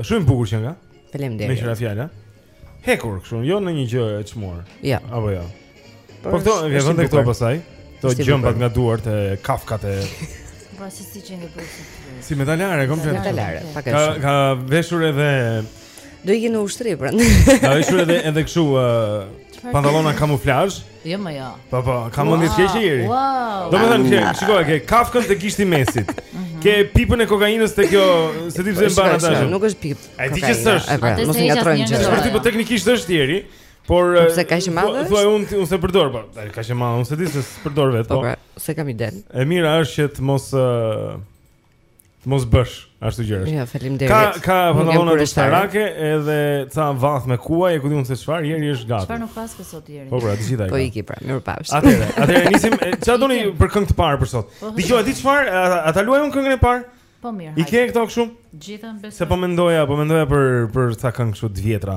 uh, shumë bukur që nga. Faleminderit. Me qira fjalë. Hekur kështu, jo në një gjë e çmuar. Ja. Jo. Apo jo. Po këto, i ke vënë këto pastaj. Këto gjembat nga duart e kafkat e Po si s'i gjeni bukur. Si metalare, komplet. Metalare, pak e shumë. Ka ka veshur edhe Do iki në ushtri prandaj ka veshur edhe edhe kështu ë pantallona kamuflazh. Jo më jo. Po po, ka mendje të keqe ieri. Do të thënë që shikoj ke kafkën te gishti mesit. Mhm. Ke pipën e kokainës te kjo, se ti vjen para tash. Nuk është pipë. Ai di që s'është. Pra, mos e ngatërrojmë gjë. Është tipo teknikisht është ieri. Por po pse kaq e madhe? Po unë unë s'e përdor, po ai kaq e madhe, unë s'e di s'e përdor vetë. Po, po pra, s'e kam idenë. E mira është që të mos Të mos bësh ashtu gjërash. Ja, faleminderit. Ka ka pantallona ushtarake edhe ca vath me kuaj, e ku di unë se çfarë, ieri është gati. Çfarë nuk paske sot ieri. Po pra, të gjitha. Po iki pra, mirupafsh. Atëherë, atëherë nisim, çfarë doni për këngë të parë për sot? Po, dëgjo, di çfarë, ata luajun këngën e parë? Po mirë. I ke këto kështu? Gjithë besoj. Se po mendoja, po mendoja për për ca këngë kështu të vjetra.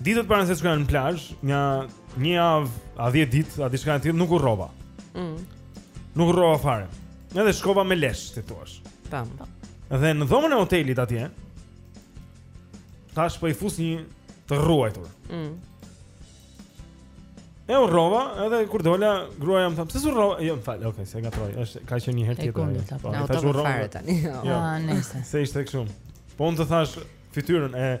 Ditët para se të shkoja në plazh, një një javë, a 10 ditë, a diçka e tillë, nuk u rrova. Mm. Nuk u rrova fare. Edhe shkova me lesh, ti thua. Tam. Dhe në dhomën e hotelit atje, thashë po i fus një të rruar. Mm. E u rrova, edhe kur dola, gruaja më tha, "Pse u rrove?" Jo, më fal, okay, se e ngatërroj. Është ka qenë një herë tjetër. Po, tash u rrova. Jo, ah, nice. Se ishte kështu. Po unë të thashë fytyrën e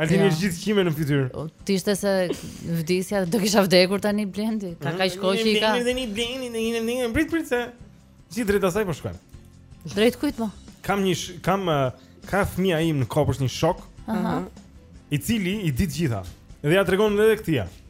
Altini gjithë qime në fytyrë. Ti ishte se vdisja do kisha vdekur tani Blendi. Ka kaq kohë që i ka. Ne vdesim Blendi, ne jemi ne prit prit se gjithë drejt asaj po shkojmë. Drejt kujt po? Kam një kam ka fëmija im në kopsht një shok. Aha. I cili i di të gjitha. Dhe ia tregon edhe këtij.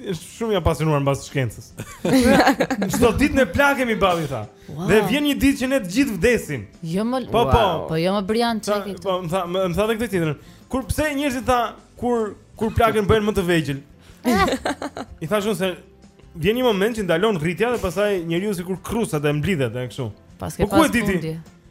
Është shumë i apasionuar mbas shkencës. Çdo ditë ne plakemi babi tha. Wow. Dhe vjen një ditë që ne të gjithë vdesim. Jo më. Po po. Po jo më Brian çeki këtu. Po më tha, më tha edhe këtë tjetrin. Kur pse njerëzit tha kur kur plaken bëhen më të vegjël. I thashë se vjen një moment që ndalon rritja dhe pastaj njeriu sikur kruset dhe mblidhet dhe kështu. Paske po pas fundi.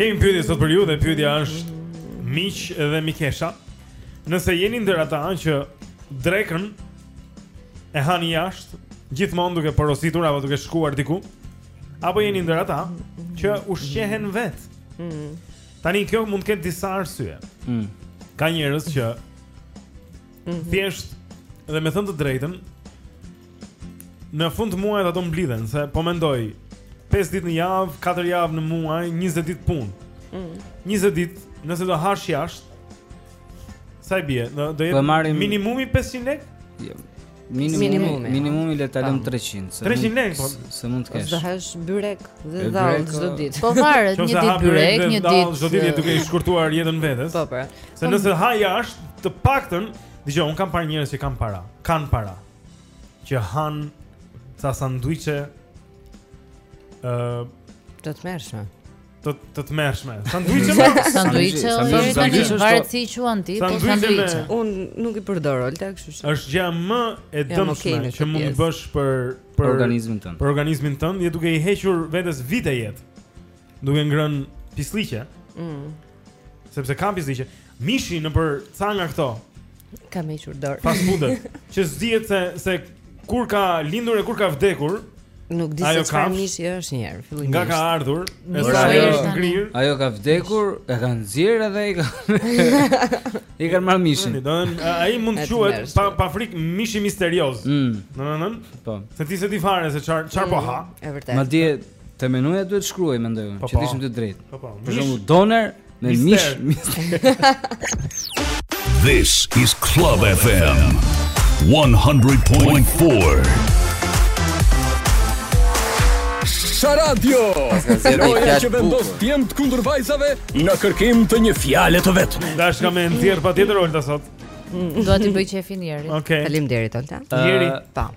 Kemi pyetje sot për ju dhe pyetja është miq dhe mikesha. Nëse jeni ndër ata që drekën e hani jashtë gjithmonë duke porositur apo duke shkuar diku, apo jeni ndër ata që ushqehen vetë. Mm. Tani kjo mund të ketë disa arsye. Mm. Ka njerëz që mm -hmm. thjesht dhe me thënë të drejtën Në fund të muajit ato mblidhen, se po mendoj 5 ditë në javë, 4 javë në muaj, 20 ditë punë. Mm. 20 ditë, nëse do hash jashtë, sa i bie? Do të po jetë minimumi 500 lekë? Jo. Minimumi, minimumi, minimumi le ta lëmë 300, se 300 lekë, po se mund të kesh. Do hash byrek dhe dhallë çdo ditë. Po varet, një ditë byrek, një ditë çdo ditë duke i shkurtuar jetën vetes. Po po. Se nëse ha jashtë, të paktën, dëgjo, unë kam parë njerëz që kanë para, kanë para. që han ca sanduiçe të tmerrshme. Të të tmerrshme. Sanduiçe me sanduiçe, sanduiçe varet si i quan ti, po sanduiçe. Unë nuk i përdor Olta, kështu që. Është gjëja më e dëmshme që mund të bësh për për organizmin tënd. Për organizmin tënd, je duke i hequr vetes vite jetë. duke ngrënë pisllëqe. Mm. Sepse kanë pisllëqe. Mishi nëpër ca nga këto. Kam hequr dorë. Pastaj, që s'dihet se, se kur ka lindur e kur ka vdekur, Nuk di se çfarë mishi është një herë fillimisht. Nga ka ardhur? Sa herë është ngrirë? Ajo ka vdekur, e kanë nxjerrë edhe i ka. I kanë marrë mishin. Domethënë, ai mund të quhet pa pa frikë mishi misterioz. Mm. Domethënë? Po. Se ti s'e di fare se çfarë çfarë po mm, ha. Është vërtet. Madje Te menuja duhet shkruar mendoj unë, po, që të po. ishim të drejtë. Po po. Për shembull doner me mish. This is Club FM 100.4. Sharadio! Loja që vendos djemtë kundër vajzave në kërkim të një fjale të vetme. Do shkëmbejmë Njeri patjetër, Olta, sot. Do t'ia bëj qejfin Njerit. Okay. Faleminderit, Olta. Njeri. Pa. Po.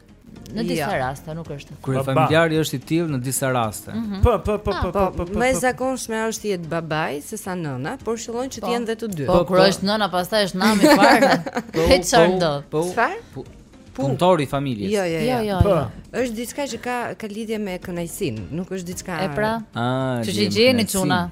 Në disa ja. raste nuk është. Kurse familjari është i tillë në disa raste. Mhm. Po, po, po, po, po, po. Më e zakonshme është të jetë babai sesa nëna, por qëllon që të jenë dhe të dy. Po, kur është nëna, pastaj është nami i parë. Po, çfarë do? Po, çfarë? Punëtori i familjes. Jo, jo, jo. Po. Është diçka që ka ka lidhje me kënaqësinë, nuk është diçka. E pra. S'e gjeni çuna.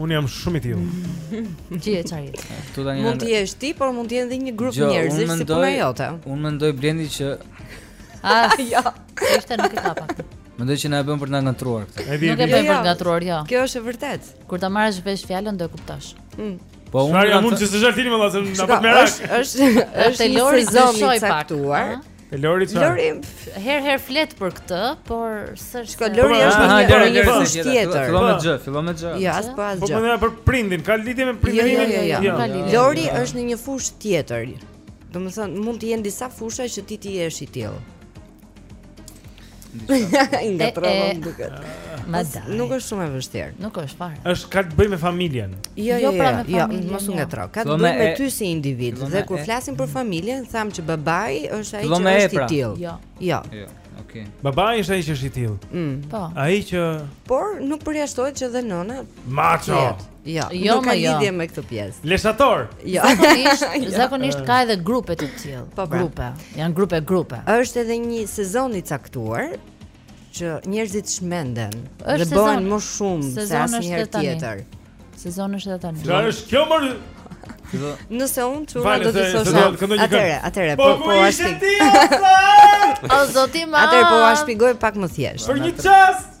Unë jam shumë i tillë. Ti je ça je. Mund të jesh ti, por mund të jenë edhe një grup njerëzish si puna jote. Unë mendoj Blendi që Ah, jo. Ishte nuk e ka pak. Mendoj që na e bën për të na ngatërruar këtë. Nuk e bën për të ngatërruar, jo. Kjo është e vërtetë. Kur ta marrësh vesh fjalën do e kuptosh. Mm. Po unë jam mund të s'është artini më vazhdon na po merak. Është është është një sezon i caktuar. E Lori çfarë? Lori herë herë flet për këtë, por s'është. Shko Lori po, është një Lori një fushë tjetër. Fillon me xh, fillon me xh. Jo, as po as gjë. Po mendoj për prindin, ka lidhje me prindin. Jo, jo, jo, jo. jo. Lori është në një fushë tjetër. Domethënë mund të jenë disa fusha që ti të jesh i tillë. Ngatërrova më duket. Ma da. Nuk është shumë e vështirë. Nuk është fare. Është ka të bëjë me familjen. Jo, jo, jo pra me jo, familjen. Jo, mos u ngatërro. Ka të bëjë me ty si individ dhe kur flasim për familjen, thamë që babai është ai që është i tillë. Jo. Jo. jo okay. Babai është ai që është i tillë. Mm. Po. Ai që Por nuk përjashtohet që dhe nëna. Maço. Jo, jo nuk ka jo. lidhje me këtë pjesë. Leshtor. Jo. Zakonisht, jo. zakonisht ka edhe grupe të tillë. Po, pra. grupe. Janë grupe grupe. Është edhe një sezon i caktuar që njerëzit çmenden dhe bëhen më shumë se asnjëherë tjetër. Sezoni është edhe tani. Ja është kjo më Nëse unë çuna do të thosha. Atëherë, atëherë, po po, po ashtu. O Zot i madh. Atëherë po jua shpjegoj pak më thjesht. Për një çast.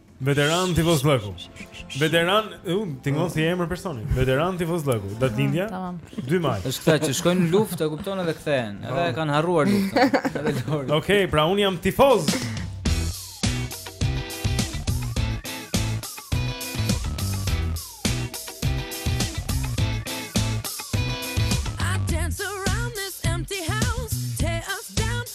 Veteran tifoz Llaku. Veteran, u tingëllon si emër personi. Veteran tifoz Llaku, datëlindja. Tamam. 2 maj. Është këta që shkojnë në luftë, e kupton edhe kthehen. Edhe e kanë harruar luftën. Edhe Lori. Okej, okej, pra unë jam tifoz.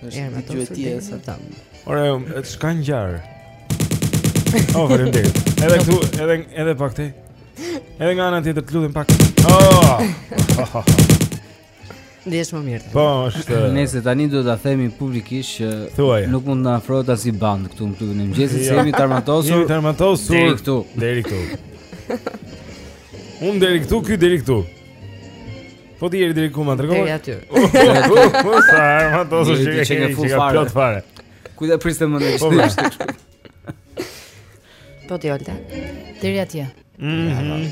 Është një gjë e tjetër se kam. Ore, çka ngjarë? Oh, faleminderit. Edhe këtu, edhe edhe pak te. Edhe nga ana tjetër të lutem pak. Oh! Ndihesh më mirë. Po, është. Nëse tani do ta themi publikisht që Thuaj. nuk mund të na afrohet asnjë bandë këtu në klubin e mëngjesit, jo. se jemi të armatosur. Jemi të armatosur deri këtu. Deri këtu. Unë deri këtu, ky deri këtu. Po ti Jeri deri ku më tregove? Deri aty. Po sa armatosesh ti që je full fare. Plot fare. Ku do prishesh me ne? Po vesh. Po ti Olta. Deri atje. Mhm.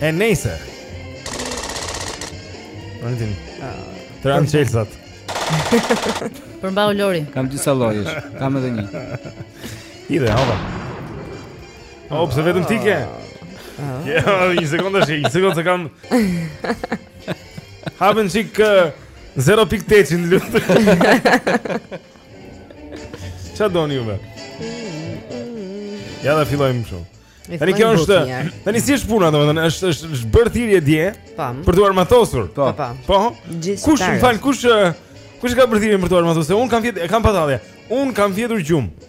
E nejse. Andim. S'i kam çelësat. Përmbahu Lori. Kam disa llojesh. Kam edhe një. Hajde, hopa. Oh, pse vetëm ti ke? Ja, një sekondë tash, një sekondë se kam. Hape një çik 0.8 të lutem. Çfarë doni juve? Ja ta fillojmë shumë. Tani kjo është, tani si është puna domethënë, është është është bërë thirrje dje. Pam. Për t'u armatosur. Po. Po. po. po. Kush më fal, kush kush ka bërë thirrje për t'u armatosur? Unë kam fjet, e kam pa tallje. Unë kam fjetur gjumë.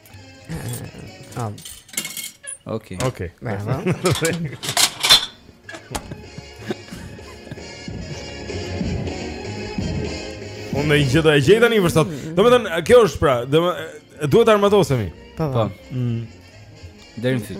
Am. Okej. Okej. Unë me gjithë do e gjej tani për sot. Domethënë, kjo është pra, do me, duhet të armatosemi. Po, po. Mm. Deri në fyt.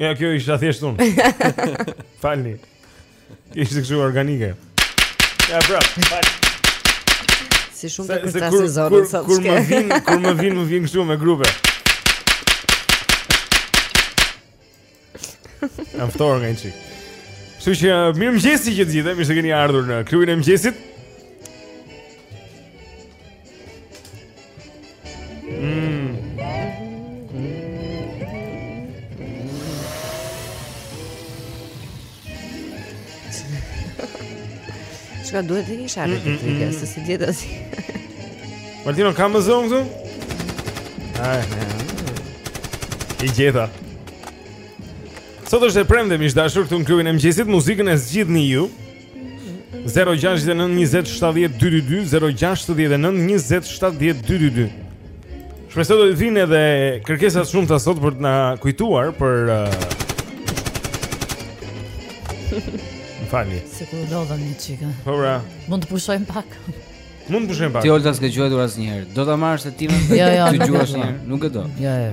Ja, kjo isha thjesht unë. Më falni. Ishte kështu organike. Ja, bravo. Më falni. Si shumë teshtitur këtë sezon kur, kur, më vijnë, kur më vijnë, më vijnë kështu me grupe Jam ftohur nga një çik Kështu që mirëmëngjesi që të gjithë Mirë se keni ardhur në klubin e mëngjesit Çka duhet të jesh arë të tjerë, se si dieta si. Martino ka me zonë këtu? Ai. I gjeta. Sot është e premte, miq të dashur, këtu në klubin e mëngjesit, muzikën e zgjidhni ju. 0-6-9-27-12-2 Shpresoj do të vinë edhe kërkesat shumta sot për të na kujtuar për... Uh... Më falni Sikur do dhe një çikë Po bra Mund të pushojmë pak Mund të pushojmë pak Ti Olta s'ke gjuajtur asë njëherë Do ta marrësh timen të gjuash njëherë Nuk e do Jo, jo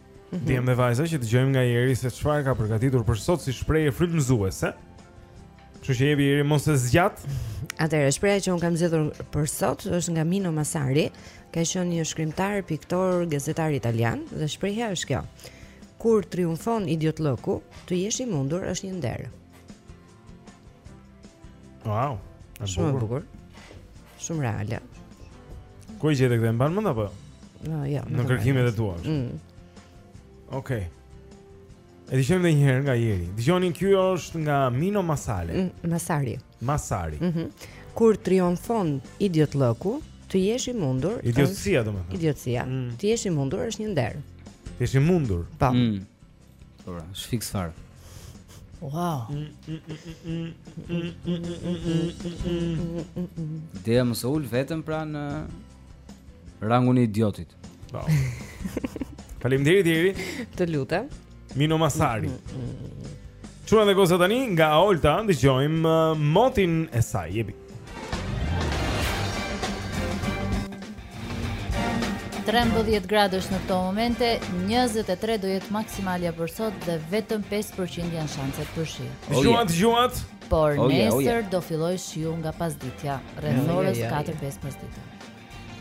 Mhm. Djem dhe vajza dëgjojmë nga Jeri se çfarë ka përgatitur për sot si shprehje frymëzuese. Kështu që jepi Jeri mos e zgjat. Atëherë shprehja që un kam zgjedhur për sot është nga Mino Masari, ka qenë një shkrimtar, piktor, gazetar italian dhe shprehja është kjo. Kur triumfon idiotllëku, të jesh i mundur është një nder. Wow, është shumë e bukur. Shumë reale. Ku e gjete këtë e mban mend apo? Jo, jo. Në kërkimet e tua. Mm. Okej. Okay. E dëgjojmë edhe një herë nga Jeri. Dëgjoni, ky është nga Mino Masale. Mm, Masari. Masari. Mhm. Mm Kur triumfon idiotllëku, të jesh i mundur. Idiotësia domethënë. Idiotësia. Mm. Të jesh i mundur është një nder. Të jesh i mundur. Po. Mm. Po, është fiks fare. Wow. Dhe mos u ul vetëm pra në rangun e idiotit. Po. Faleminderit Jeri. Të lutem. Mino Masari. Çuna dhe goca tani nga Olta, dëgjojmë uh, motin e saj, jepi. Trembëdhjetë gradë është në këto momente, 23 do jetë maksimalja për sot dhe vetëm 5% janë shanset për shi. Oh, gjuat, gjuat! Por oh, nesër oh, yeah. do fillojë shiu nga pasditja, rreth orës 4-5 pasdite.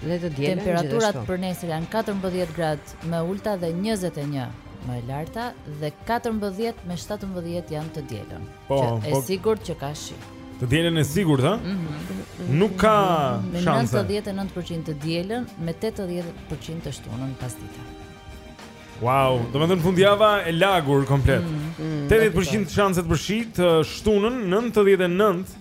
Dhe të dielën gjithashtu. Temperaturat për nesër janë 14 gradë më e ulëta dhe 21 më e larta dhe 14 me 17 janë të dielën. Po, është po, e sigurt që ka shi. Të dielën e sigurt, ha? Mm -hmm. Nuk ka më shanse. Me 99% të dielën, me 80% të shtunën pasdite. Wow, domethënë fundjava e lagur komplet. Mm -hmm. 80% shanset për shi të shtunën, 99%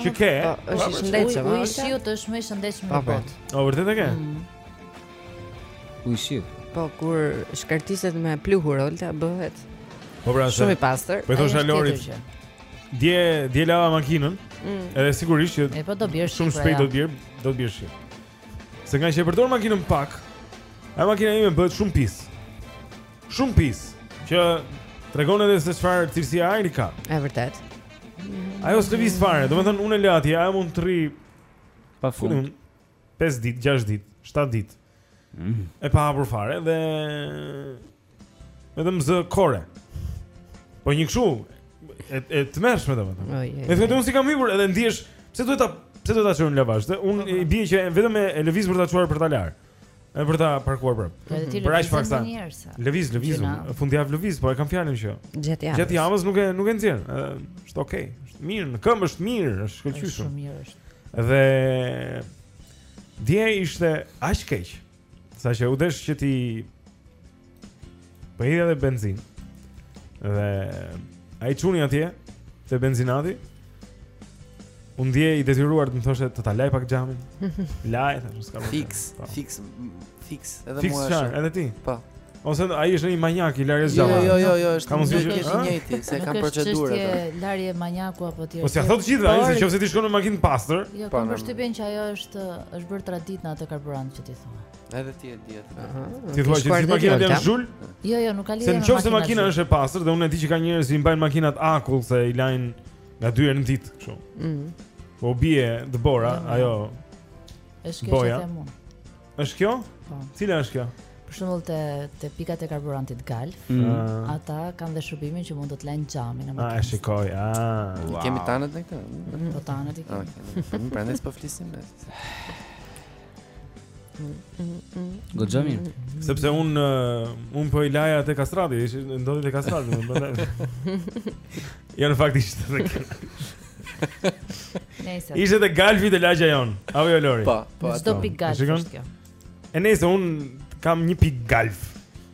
Çi ke? Po, është i shëndetshëm. Uji i shiut është më i shëndetshëm në botë. Po vërtet e ke? Mm. Uji i shiut. Po kur shkartiset me pluhur balta bëhet. Po pra, shumë i pastër. Po thosha Lorit. Dje dje lava makinën. Mm. Edhe sigurisht që E po do bjerë shumë shpejt do të bjerë, do të bjerë shi. Se ngaqë e përdor makinën pak. Ajo makina ime bëhet shumë pis. Shumë pis, që tregon edhe se çfarë cilësi ajri ka. Është vërtet. Ajo s'lëviz fare, domethënë unë e lë atje, ajo mund të rri pa fund. 5 ditë, 6 ditë, 7 ditë. Mm. E pa hapur fare dhe vetëm zë kore. Po një kështu e e tmerrshme domethënë. Ne vetëm s'i kam hyrë edhe ndiesh, pse duhet ta pse duhet ta çojmë në lavazh? Unë po, po. i bie që vetëm e lëviz për ta çuar për ta larë. Edhe për ta parkuar prap. Prap në fakt. Lëviz, lëviz. Fundjavë lëviz, po e kam fjalën që. Gjatë javës. Gjatë javës nuk e nuk e nxjerr. Është okay. Është mirë, në këmbë është mirë, është shkëlqyshëm. Është shumë mirë është. Dhe dje ishte aq keq. Saqë u desh që ti Po hidhja dhe benzin Dhe ai çuni atje te benzinata u ndje i detyruar të më thoshte Të ta laj pak xhamin Laj Fix po. Fix Fix Edhe Fix mua është Edhe ti Po Ose ai është një manjak i larjes xhamave. Jo, jo, jo, jo, është. Ka mundësi që është i njëjti, se kanë procedurë. Është një larje manjaku apo ti. Po si thotë gjithë ai se nëse ti shkon me makinë të pastër. Jo, kam përshtypjen që ajo është është bërë traditë në atë karburant që ti thua. Edhe ti e di atë. Ti thua që makinat janë zhul? Jo, jo, nuk ka lidhje me makinën. Se nëse makina është e pastër dhe unë e di që ka njerëz që i mbajnë makinat akull se i lajnë nga dy herë në ditë kështu. Mhm. Po bie dëbora, jo, ajo. Është kjo që them unë. Është kjo? Po. Cila është kjo? Për shembull te te pikat e karburantit Gulf, mm. Ah. ata kanë dhe shërbimin që mund të lajnë xhamin në makinë. Ah, shiko. Ah, wow. kemi tanët ne këtë. Po tanët i kemi. Okej. Prandaj s'po flisim. Goxha mirë. Sepse un uh, un po e laja te Kastrati, ish ndodhi te Kastrati, më bënë. Jo në fakt ishte tek. Nëse. Ishte te Gulfi te lagja jonë. Apo jo Lori. Po, po. Çdo pikë Gulf është kjo. E nëse un kam një pikë Gulf.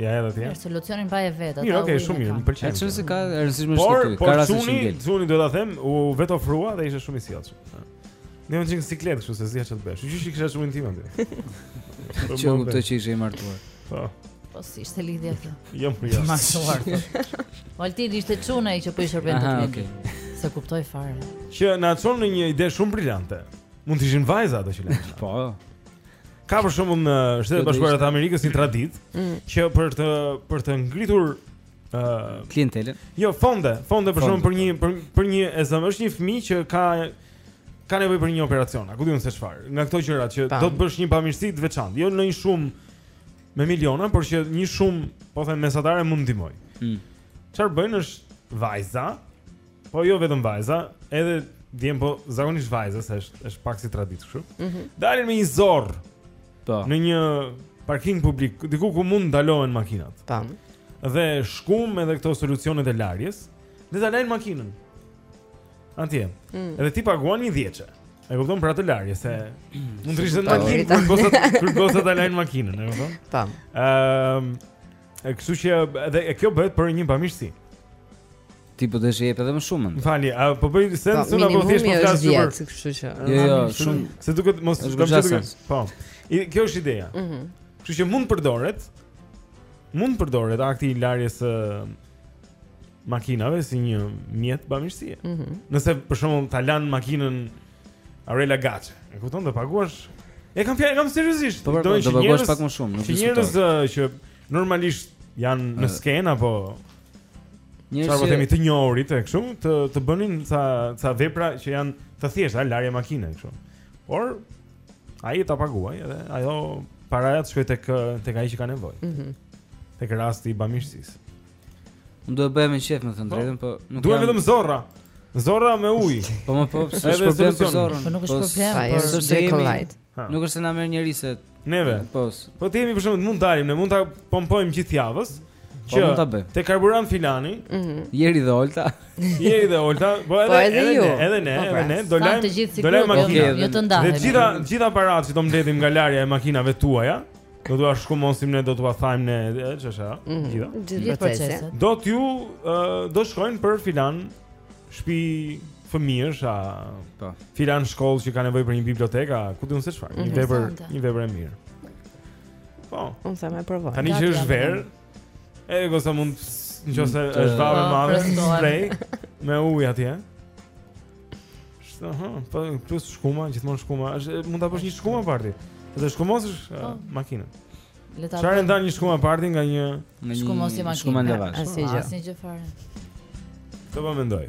Ja edhe ti. Solucionin pa e vetë, ata. Mirë, okay, shumë mirë, më pëlqen. Është se ka rëndësishmë është këtu. Ka rasti shumë ngel. Por çuni do ta them, u vetëofrua dhe ishte shumë i sjellshëm. Ne jemi në siklet kështu se zja çat bësh. Ju jeni kisha shumë intim aty. Çu u të qishë i martuar. Po. Po si ishte lidhja kjo? Jo, po jo. Martuar. Valti po. ishte çuna ai që po i shërben të mirë. Okay. S'e kuptoj fare. Që na çon në një ide shumë brillante. Mund të ishin vajza ato që lajnë. Po. Ka për shembull në Shtetet e Bashkuara të Amerikës një traditë mm. që për të për të ngritur ë uh, klientelën. Jo, fonde, fonde për shembull për një për, për një e zëmë, është një fëmijë që ka ka nevojë për një operacion, a ku di unë se çfarë. Nga këto gjëra që Tam. do të bësh një bamirësi të veçantë, jo në një shumë me miliona, por që një shumë, po them mesatare mund ndihmoj. Mm. Çfarë mm. bëjnë është vajza Po jo vetëm vajza, edhe djem po zakonisht vajza, se është është pak si traditë kështu. Mm -hmm. Dalin me një zorrë. Po. Në një parking publik, diku ku mund ndalohen makinat. Tam. Dhe shkumë edhe këto solucionet e larjes, dhe ta lajnë makinën. Atje. Mm. Edhe ti paguan një dhjetëshe. E kupton për atë larje se mund të rrish në makinë kur gocat kur gocat ta lajnë makinën, e kupton? Tam. Ehm, um, kështu që edhe kjo bëhet për një bamirësi. Ti po desh jep edhe më shumë. Më falni, a po bëj po, sens unë apo thjesht po flas super? Kështu që. Jo, jo, shumë. Se duket mos të kam thënë. Po. I kjo është ideja. Mhm. Kështu që mund përdoret. Mund përdoret akti i larjes së makinave si një mjet bamirësie. Mhm. Nëse për shembull ta lan makinën Aurela Gaçe, e kupton të paguash? E kam fjalën, kam seriozisht. Po, po, do të paguash pak më shumë, nuk di. Njerëz që normalisht janë në skenë apo Njerëz po themi të njohurit e kështu, të të bënin ca ca vepra që janë të thjeshta, larje makine kështu. Por ai ta paguajë edhe ajo paraja të shkojë tek tek ai që ka nevojë. Mhm. Mm tek rasti i bamirësisë. Unë do e bëja me qejf them të drejtën, po, po nuk duhet vetëm zorra. Zorra me ujë. Po më po, s'është problem për zorrën. Po nuk është po, problem, po është dhe kollaj. Ha. Nuk është se na merr njëri se neve. Po. Po themi për shembull mund dalim, ne mund ta pompojmë gjatë javës. Po, që mund ta bëj. Te karburant filani. Mhm. Mm Jeri dhe Olta. Jeri dhe Olta, po, po edhe edhe ne, edhe ne, po, pra, edhe ne do lajm. Do lajm makinë. Jo, jo të ndahemi. Dhe gjitha paratë që do mbledhim nga larja e makinave tuaja. Do t'ua shkumosim ne, do t'ua thajmë ne, ç'është ajo? Mhm. Gjitha. Gjithë procesi. Do t'ju do shkojnë për filan shtëpi fëmijësh, apo filan shkollë që ka nevojë për një bibliotekë, ku di unë se çfarë, një mhm. vepër, një vepër e mirë. Po. Unë them ta provoj. Tani që është verë, e do të mund nëse mm, është vapë e madhe, spray me ujë atje. Aha, po plus shkuma, gjithmonë shkuma. Është mund ta bësh një shkuma parti. Do të shkumosësh po. makinën. Le ta. Çfarë ndan një shkuma parti nga një shkumosje makine? Shkuma lavazh. Asnjë gjë fare. Të po mendoj.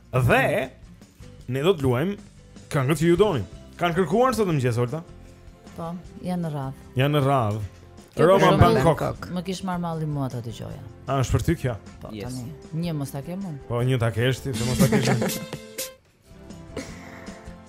Dhe ne do të luajmë këngët që ju doni. Kan kërkuar sot në mëngjes Olta? Po, janë në radhë. Janë në radhë. Roma Bangkok. Më kish marr malli mua ta dëgjoja. A është për ty kjo? Po, yes. tani. Një mos ta kem unë. Po, një ta kesh ti, mos ta kesh.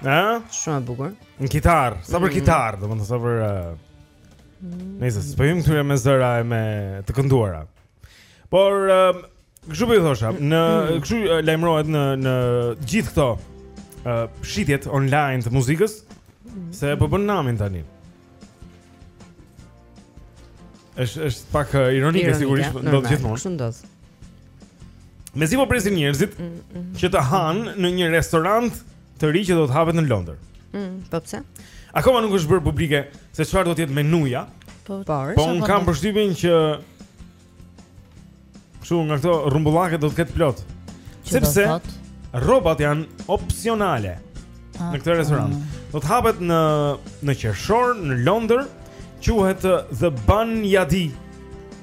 Ë? Shumë e bukur. Në kitar, sa për mm. kitar, domethënë sa për uh, Nëse mm. po jemi këtu me zëra e me të kënduara. Por uh, kështu po i thosha, në mm. kështu uh, lajmërohet në në gjithë këto uh, shitjet online të muzikës se po bën namin tani. Është është pak uh, ironike sigurisht, domethënë gjithmonë. Kështu ndodh. Mezi po presin njerëzit mm, mm. që të hanë në një restorant të ri që do të hapet në Londër. Mm, po pse? Akoma nuk është bërë publike se çfarë do të jetë menuja. Po, po, po unë kam përshtypjen që kështu nga këto rrumbullake do të ketë plot. Sepse rrobat janë opsionale ah, në këtë restorant. Ah. Do të hapet në në qershor në Londër, quhet The Bunyadi.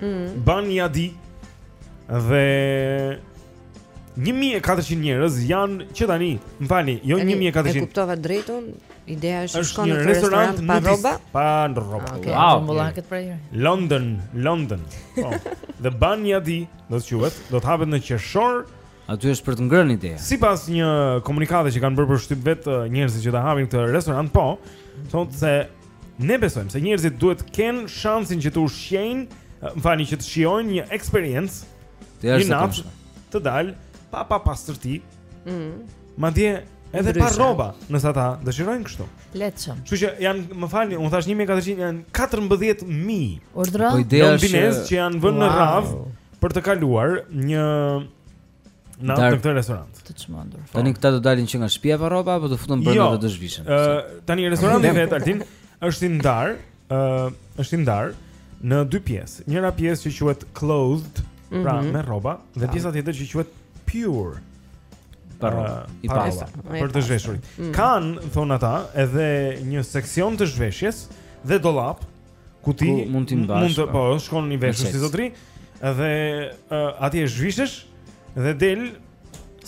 Mm. Bunyadi. Dhe 1400 njerëz janë që tani, më falni, jo 1400. E kuptova drejt unë. Ideja është të shkon në restorant pa rroba. Pa rroba. Okay, wow. Mbullaket për herë. London, London. Po. The Bunyadi, do të quhet, do të hapet në qershor. Aty është për të ngrënë ide. Sipas një komunikate që kanë bërë për shtyp vetë njerëzit që do ta hapin këtë restorant, po, thonë se Ne besojmë se njerëzit duhet të kenë shansin që të ushqejnë, më falni që të shijojnë një eksperiencë të jashtëzakonshme. Të dalë pa papastërti. Mhm. Madje edhe pa rroba, nëse ata dëshirojnë kështu. Le të shum. Kështu që janë, më falni, unë thashë 1400 janë 14000. Urdhëro. Po ideja është që janë vënë në radhë për të kaluar një Në Dar... këtë restorant. Të çmendur. Po. Tani këta do dalin që nga shtëpia pa rroba apo do futen brenda jo, dhe do zhvishen. Ë, uh, tani restoranti vetë Altin është i ndarë, ë, uh, është i ndarë në dy pjesë. Njëra pjesë që quhet clothed, mm -hmm. pra mhm. me rroba, dhe pra. pjesa tjetër që quhet pure. Pa rroba, uh, i pastër. Për të zhveshur. Mm. Kanë thonë ata edhe një seksion të zhveshjes dhe dollap ku ti mund të mbash. Mund të po, po shkon i veshur si zotëri dhe uh, atje zhvishesh dhe del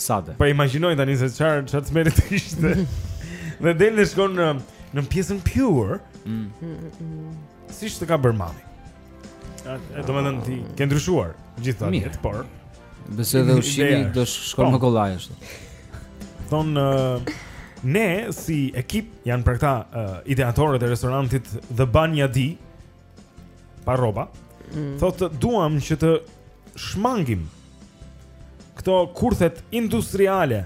sade. Po e imagjinoj tani se çfarë çfarë tmerri do ishte. dhe del dhe shkon në në pjesën pure. Mm. mm. Siç të ka bërë mami? Domethënë ti, ke ndryshuar gjithë të jetë, por Besoj dhe ushqimi do shkojë më po. kollaj ashtu. Thonë ne si ekip janë pra këta uh, ideatorët e restorantit The Bunyadi pa rroba. Mm. Thotë duam që të shmangim këto kurthet industriale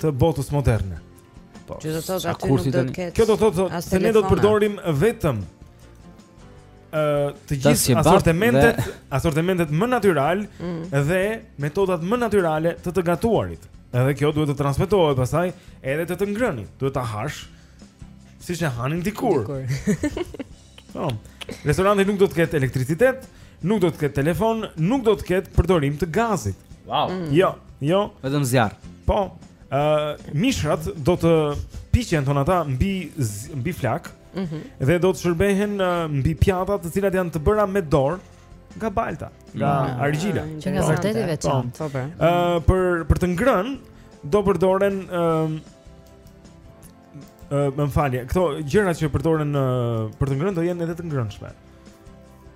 të botës moderne. Po. Që do të thotë aty nuk do të ketë. Kjo do të thotë se ne do të përdorim vetëm të gjithë asortimentet, dhe... asortimentet më natyrale mm. dhe metodat më natyrale të të gatuarit. Edhe kjo duhet të transmetohet pastaj edhe te të ngrënit. Duhet ta hash siç e hanin dikur. Po. Restoranti nuk do të ketë elektricitet, nuk do të ketë telefon, nuk do të ketë përdorim të gazit. Wow. Mm. Jo, jo. Vetëm zjarr. Po. Ë, uh, mishrat do të piqen thonë ata mbi mbi flakë. Mm -hmm. Dhe do të shërbehen uh, mbi pjata të cilat janë të bëra me dorë nga balta, nga mm. argjila. Ah, që nga po. vërtet e veçantë, po. po, po. Ë uh, për për të ngrënë do përdoren ë uh, uh, më falje, këto gjëra që përdoren uh, për të ngrënë do jenë edhe të ngrënshme.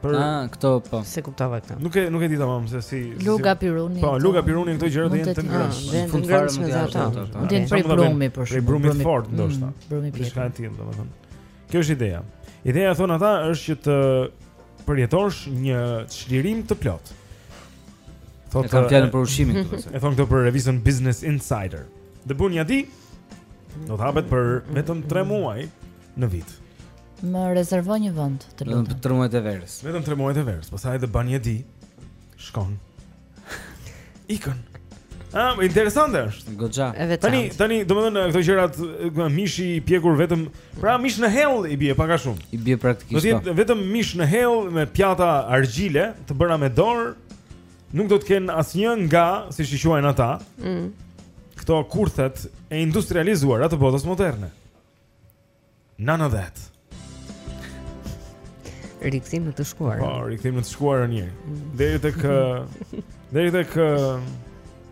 Për ah, këto po. S'e kuptova këtë. Nuk e nuk e di tamam se si Luga piruni. Po, luga piruni këto gjëra janë të ngrënshme. Në fund fare mund të thotë. Mund të jenë prej brumi për shkak. Prej brumi të fortë ndoshta. Mm, brumi pite. Diçka e tillë, domethënë. Kjo është ideja. Ideja thonë ata është që të përjetosh një çlirim të plotë. S'e kanë fjalën për ushqimin këtu. E thonë këto për revistën Business Insider. The Bunyadi do të hapet për vetëm 3 muaj në vit. Më rezervo një vend, të lutem. Vetëm tre muajt e verës. Vetëm tre muajt e verës, pastaj edhe Bunyadi. Shkon. Ikën. Ah, interesante është. Goxha. Tani, tani, domethënë këto gjërat, mishi i pjekur vetëm, pra mish në hell i bie pak a shumë. I bie praktikisht. Do të jetë po. vetëm mish në hell me pjata argjile të bëra me dorë. Nuk do të kenë asnjë nga, siç i quajnë ata. Mm. Këto kurthet e industrializuara të botës moderne. None of that. Rikthim në të shkuar. Po, rikthim në të shkuar një. Deri tek deri tek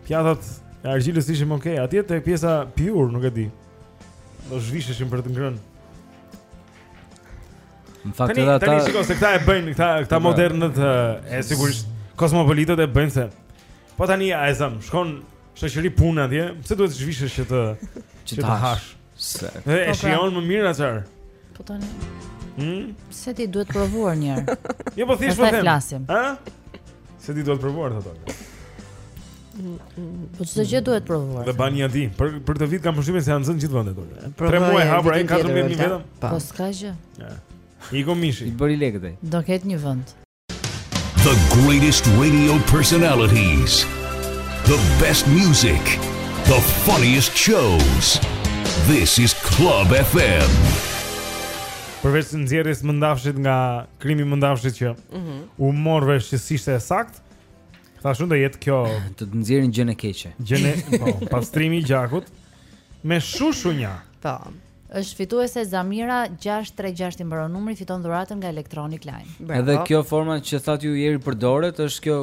pjatat e argjilës ishim ok. Atje tek pjesa pure, nuk e di. Do zhvisheshim për të ngrënë. Në fakt tani, ata tani shikoj se këta e bëjnë, këta këta modernët e sigurisht kosmopolitët e bëjnë se. Po tani ta zëmë, shkon shoqëri pune atje, pse duhet të zhvishesh që të që të hash. Se. Po, e pra. shijon më mirë acar. Po tani. Hm? S'e di duhet provuar një herë. Jo po thjesht po them. Flasim. Ë? S'e di duhet provuar ato. Po çdo gjë duhet provuar. The Bunyadi. Për për këtë vit kam përshtypjen se janë zënë gjithë vendet aty. Tre muaj hapur ai 14000 vetë. Po s'ka gjë. Ja. Iku mishi. I bëri lekët ai. Do ketë një vend. The greatest radio personalities. The best music. The funniest shows. This is Club FM. Përveç nxjerrjes së mëndafshit nga krimbi i mëndafshit që mm -hmm. u mor vesh që ishte e saktë. Pak a shumë do jetë kjo të të nxjerrin gjënë e keqe. Gjënë e po, pastrimi i gjakut. me shushunja. Po. Është fituese Zamira 636 i mbaron numri, fiton dhuratën nga Electronic Line. Bravo. Edhe kjo forma që thatë ju Jeri përdoret është kjo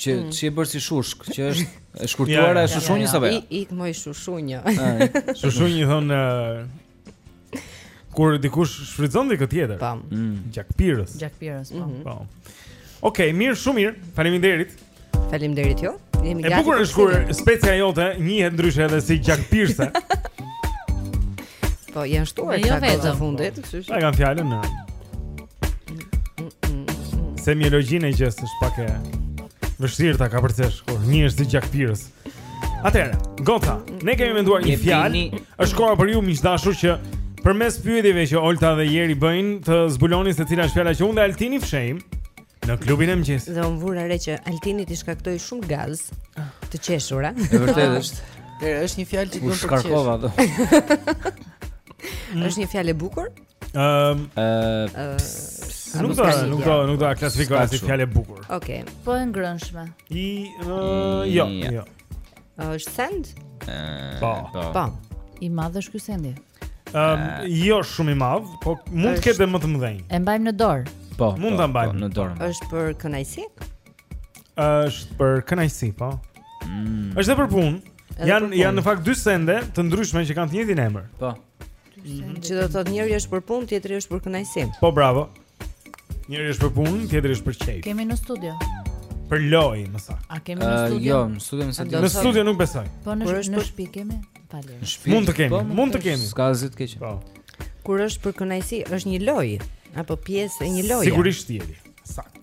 që mm. s'je bërë si shushkë, që është e shkurtuara e shushunjës apo jo? Ik moj shushunjë. Shushunjë thonë Kur dikush shfrytëzon dikë tjetër. Tam. Mm. Gjakpirës. Gjakpirës, po. Mm -hmm. Po. Okej, okay, mirë, shumë mirë. Faleminderit. Faleminderit ju. Jemi gati. E bukur është kur specia jote njihet ndryshe edhe si gjakpirëse. po, janë shtuar jo këta të fundit, kështu që. Ai kanë fjalën. Semiologjinë e gjësë është pak e vështirë ta kapërcesh kur njihesh si gjakpirës. Atëherë, goca, ne kemi menduar një fjalë. Është koha për ju miq të dashur që përmes pyetjeve që Olta dhe Jeri bëjnë të zbuloni se cila është fjala që unë dhe Altini fshehim në klubin e mëngjesit. Dhe unë vura re që Altin ty të shkaktoi shumë gaz të qeshura. Është vërtet është. Tërë është një fjalë që do të qesh. Shkarkova atë. Është një fjalë e bukur? Ehm, ë nuk do, nuk do, nuk do ta klasifikoja si fjalë e bukur. Okej. Po e ngrënshme. I jo, jo. Është send? Po. Po. po. I madh është ky sendi. Ehm, jo shumë i madh, po mund të ketë dhe më të mëdhenj. E mbajmë në dorë. Po. Mund ta po, mbajmë po, në dorë. Është për kënaqësi? Është për kënaqësi, po. Mm. Është edhe për punë. Janë janë në fakt dy sende të ndryshme që kanë të njëjtin emër. Po. Mhm. Që do të thotë njëri është për punë, tjetri është për kënaqësi. Po bravo. Njëri është për punë, tjetri është për qejf. Kemi në studio. Për lojë, më saktë. A kemi në studio? Jo, në studio më sa. Në studio nuk besoj. Po në në shtëpi kemi. Falë. Mund të kemi, po, mund të kemi. S'ka asgjë të keqe. Po. Kur është për kënaqësi, është një lojë apo pjesë e një loje. Sigurisht Jeri. Saktë.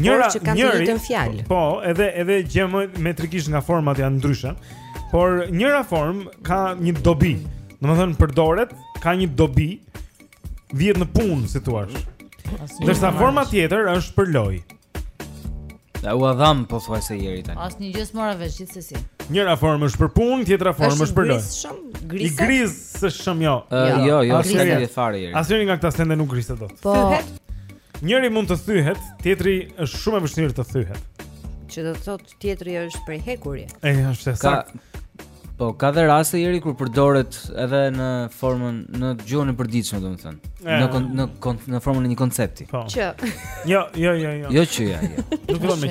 Njëra që kanë njëri, të njëjtën fjalë. Po, edhe edhe gjeometrikisht nga format janë ndryshe. Por njëra formë ka një dobi. Domethënë përdoret, ka një dobi vihet në punë, si të thuash. Ndërsa forma tjetër është për lojë. Ja u dhamë pothuajse Jeri tani. Asnjë gjë s'mora vesh gjithsesi. Njëra formë është për punë, tjetra formë është për lojë. I gris së shumë jo. Jo, jo, jo, s'ka gjë fare Jeri. Asnjë nga këta sende nuk griset dot. Po. Njëri mund të thyhet, tjetri është shumë e vështirë të thyhet. Që do të thotë tjetri është prej hekuri. E është saktë. Po ka dhe raste Jeri kur përdoret edhe në formën në gjuhën e përditshme domethënë. Në kon, në kon, në formën e një koncepti. Po. Që. Jo, jo, jo, jo. Jo që ja. jo. Nuk do më.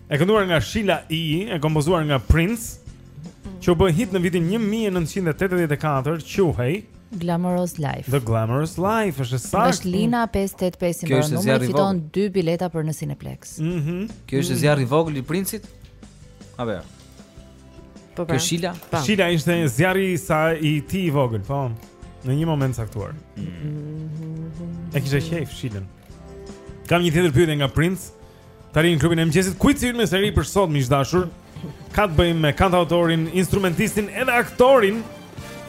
E kënduar nga Sheila E, e kompozuar nga Prince, që u bë hit në vitin 1984, quhej Glamorous Life. The Glamorous Life është e saktë. Është Lina 585 i bën numri fiton 2 bileta për në Cineplex. Mhm. Mm Kjo është mm. zjarri i vogël i Princit? A ver. Po pra. Shila. Po. Shila ishte zjarri i saj, i tij i vogël, po. Në një moment të caktuar. Mm. E kishte qejf Shilën. Kam një tjetër pyetje nga Prince. Tani në klubin e mëngjesit kuizi ynë me seri për sot miq të dashur. Ka të bëjmë me kantautorin, instrumentistin edhe aktorin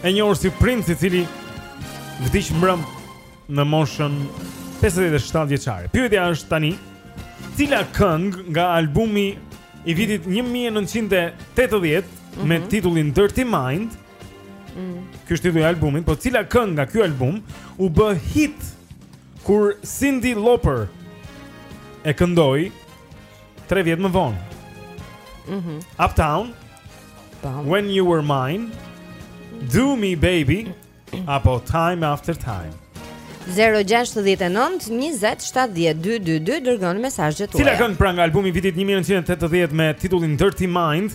e njohur si Prince, i cili vdiq mbrëm në moshën 57 vjeçare. Pyetja është tani, cila këngë nga albumi i vitit 1980 mm -hmm. me mhm. titullin Dirty Mind? Mm. Ky është titulli i albumit, por cila këngë nga ky album u bë hit Kur Cyndi Lauper e këndoi 3 vjet më vonë. Mhm. Mm Uptown. Tam. When you were mine. Do me baby. Apo time after time. 069 20 70 222 dërgoni mesazhet tuaja. Cila këngë pra nga albumi i vitit 1980 me titullin Dirty Mind?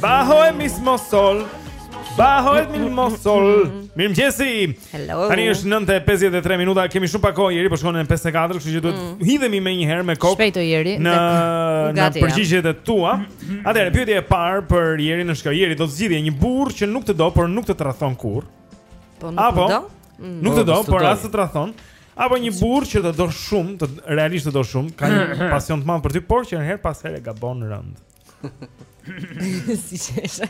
Bajo el mismo sol Bajo el mismo sol Mirëmëngjesi Tani është 9.53 minuta Kemi shumë pak kohë Jeri Po shkon në 54 Kështu që duhet mm. hidhemi menjëherë me kokë Shpejto Jeri Në, në përgjigjet e tua Atëherë, pyetja e parë për Jerin është kjo Jeri do të zgjidhje një burrë që nuk të do Por nuk të tradhton kurrë Po nuk të do mm. Nuk të do, por as të tradhton Apo një burrë që të do shumë, të realisht të do shumë, ka një pasion të madh për ty, por që herë pas here gabon rëndë. si që është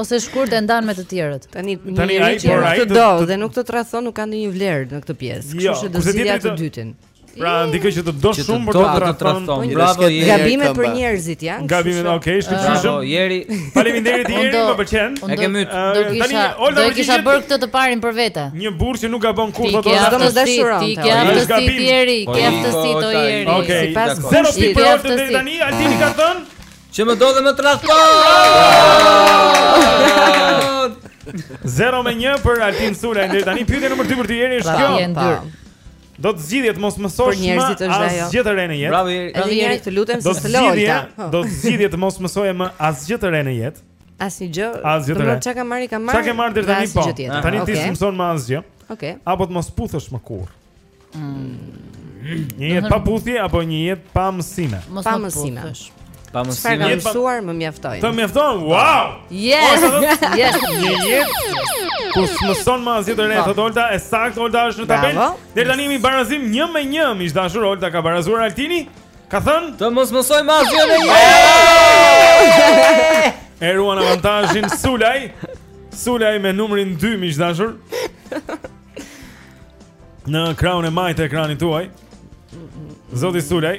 Ose shkurt të ndan me të tjerët Tani, Tani një që nuk të do dhe nuk të tradhton nuk ka ndonjë vlerë në këtë pjesë Kështu jo, që do zgjidhja të dytin Pra, dikë që të do shumë por që të tradhton Bravo, Jeri Gabimet për njerëzit janë Gabimet, okej, është shumë Jeri Faleminderit Jeri, më pëlqen E ke mytë Do kisha bërë këtë të parin për vete Një burrë që nuk gabon kurrë thotë Olta. Do të dashurojë. Ti ke aftësi ti Jeri, ke aftësi ti Jeri. Okej. Sipas teje zero ti për Oltën deri tani, Altini ka thënë që më do dhe më tradhton. Zero me një për Altin Sulaj deri tani. Pyetja nr. 2 për ty Jeri është kjo. Do të zgjidhje të mos mësosh më asgjë të re në jetë. Bravo, bravo. Do të zgjidhje, do të zgjidhje të mos mësoje më asgjë të re në jetë. Asnjë gjë. Asgjë të re. Çka ke marrë, ke marrë. Çka ke marrë deri tani po? Tani ti s'mson më asgjë. Okej. Apo të mos puthësh më kurr. Mm. Një jetë pa puthje apo një jetë pa mësime? Pa mësime. Pa mësime. Çfarë kam mësuar më mjafton? Të mjafton. Wow! Yes. Yes. Një jetë. Ku s'mson më asgjë të re, thotë Olta. E saktë, Olta është në tabelë. Deri tani jemi barazim 1 me 1, miq të dashur Olta ka barazuar Altini. Ka thënë? Të mos mësoj më asgjë në jetë. E ruan avantazhin Sulaj. Sulaj me numrin 2 miq të dashur. Në krahun e majtë të ekranit tuaj. Zoti Sulaj.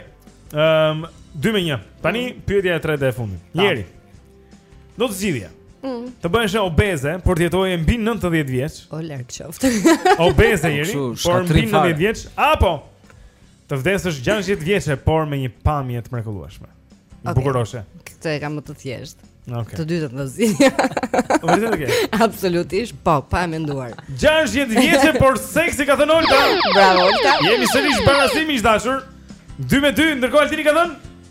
Ehm, um, 2 me 1. Tani mm. pyetja e tretë dhe e fundit. Neri. Do të zgjidhje. Mm. Të bëheshe obeze, por të jetoje mbi 90 vjeç. O larg qoftë. obeze Neri, por mbi 90 vjeç apo Të vdesësh 60 vjeçe, por me një pamje të mrekullueshme. Okay. Bukuroshe. Këtë e kam më të thjeshtë. Okay. Të dytën do zgjidhja. Vërtet e ke? Absolutisht, po, pa e menduar. 60 vjeçe, por seksi ka thënë Olta. Bravo Olta. Jemi sërish barazim miq të dashur. 2 me 2, ndërkohë Altini ka thënë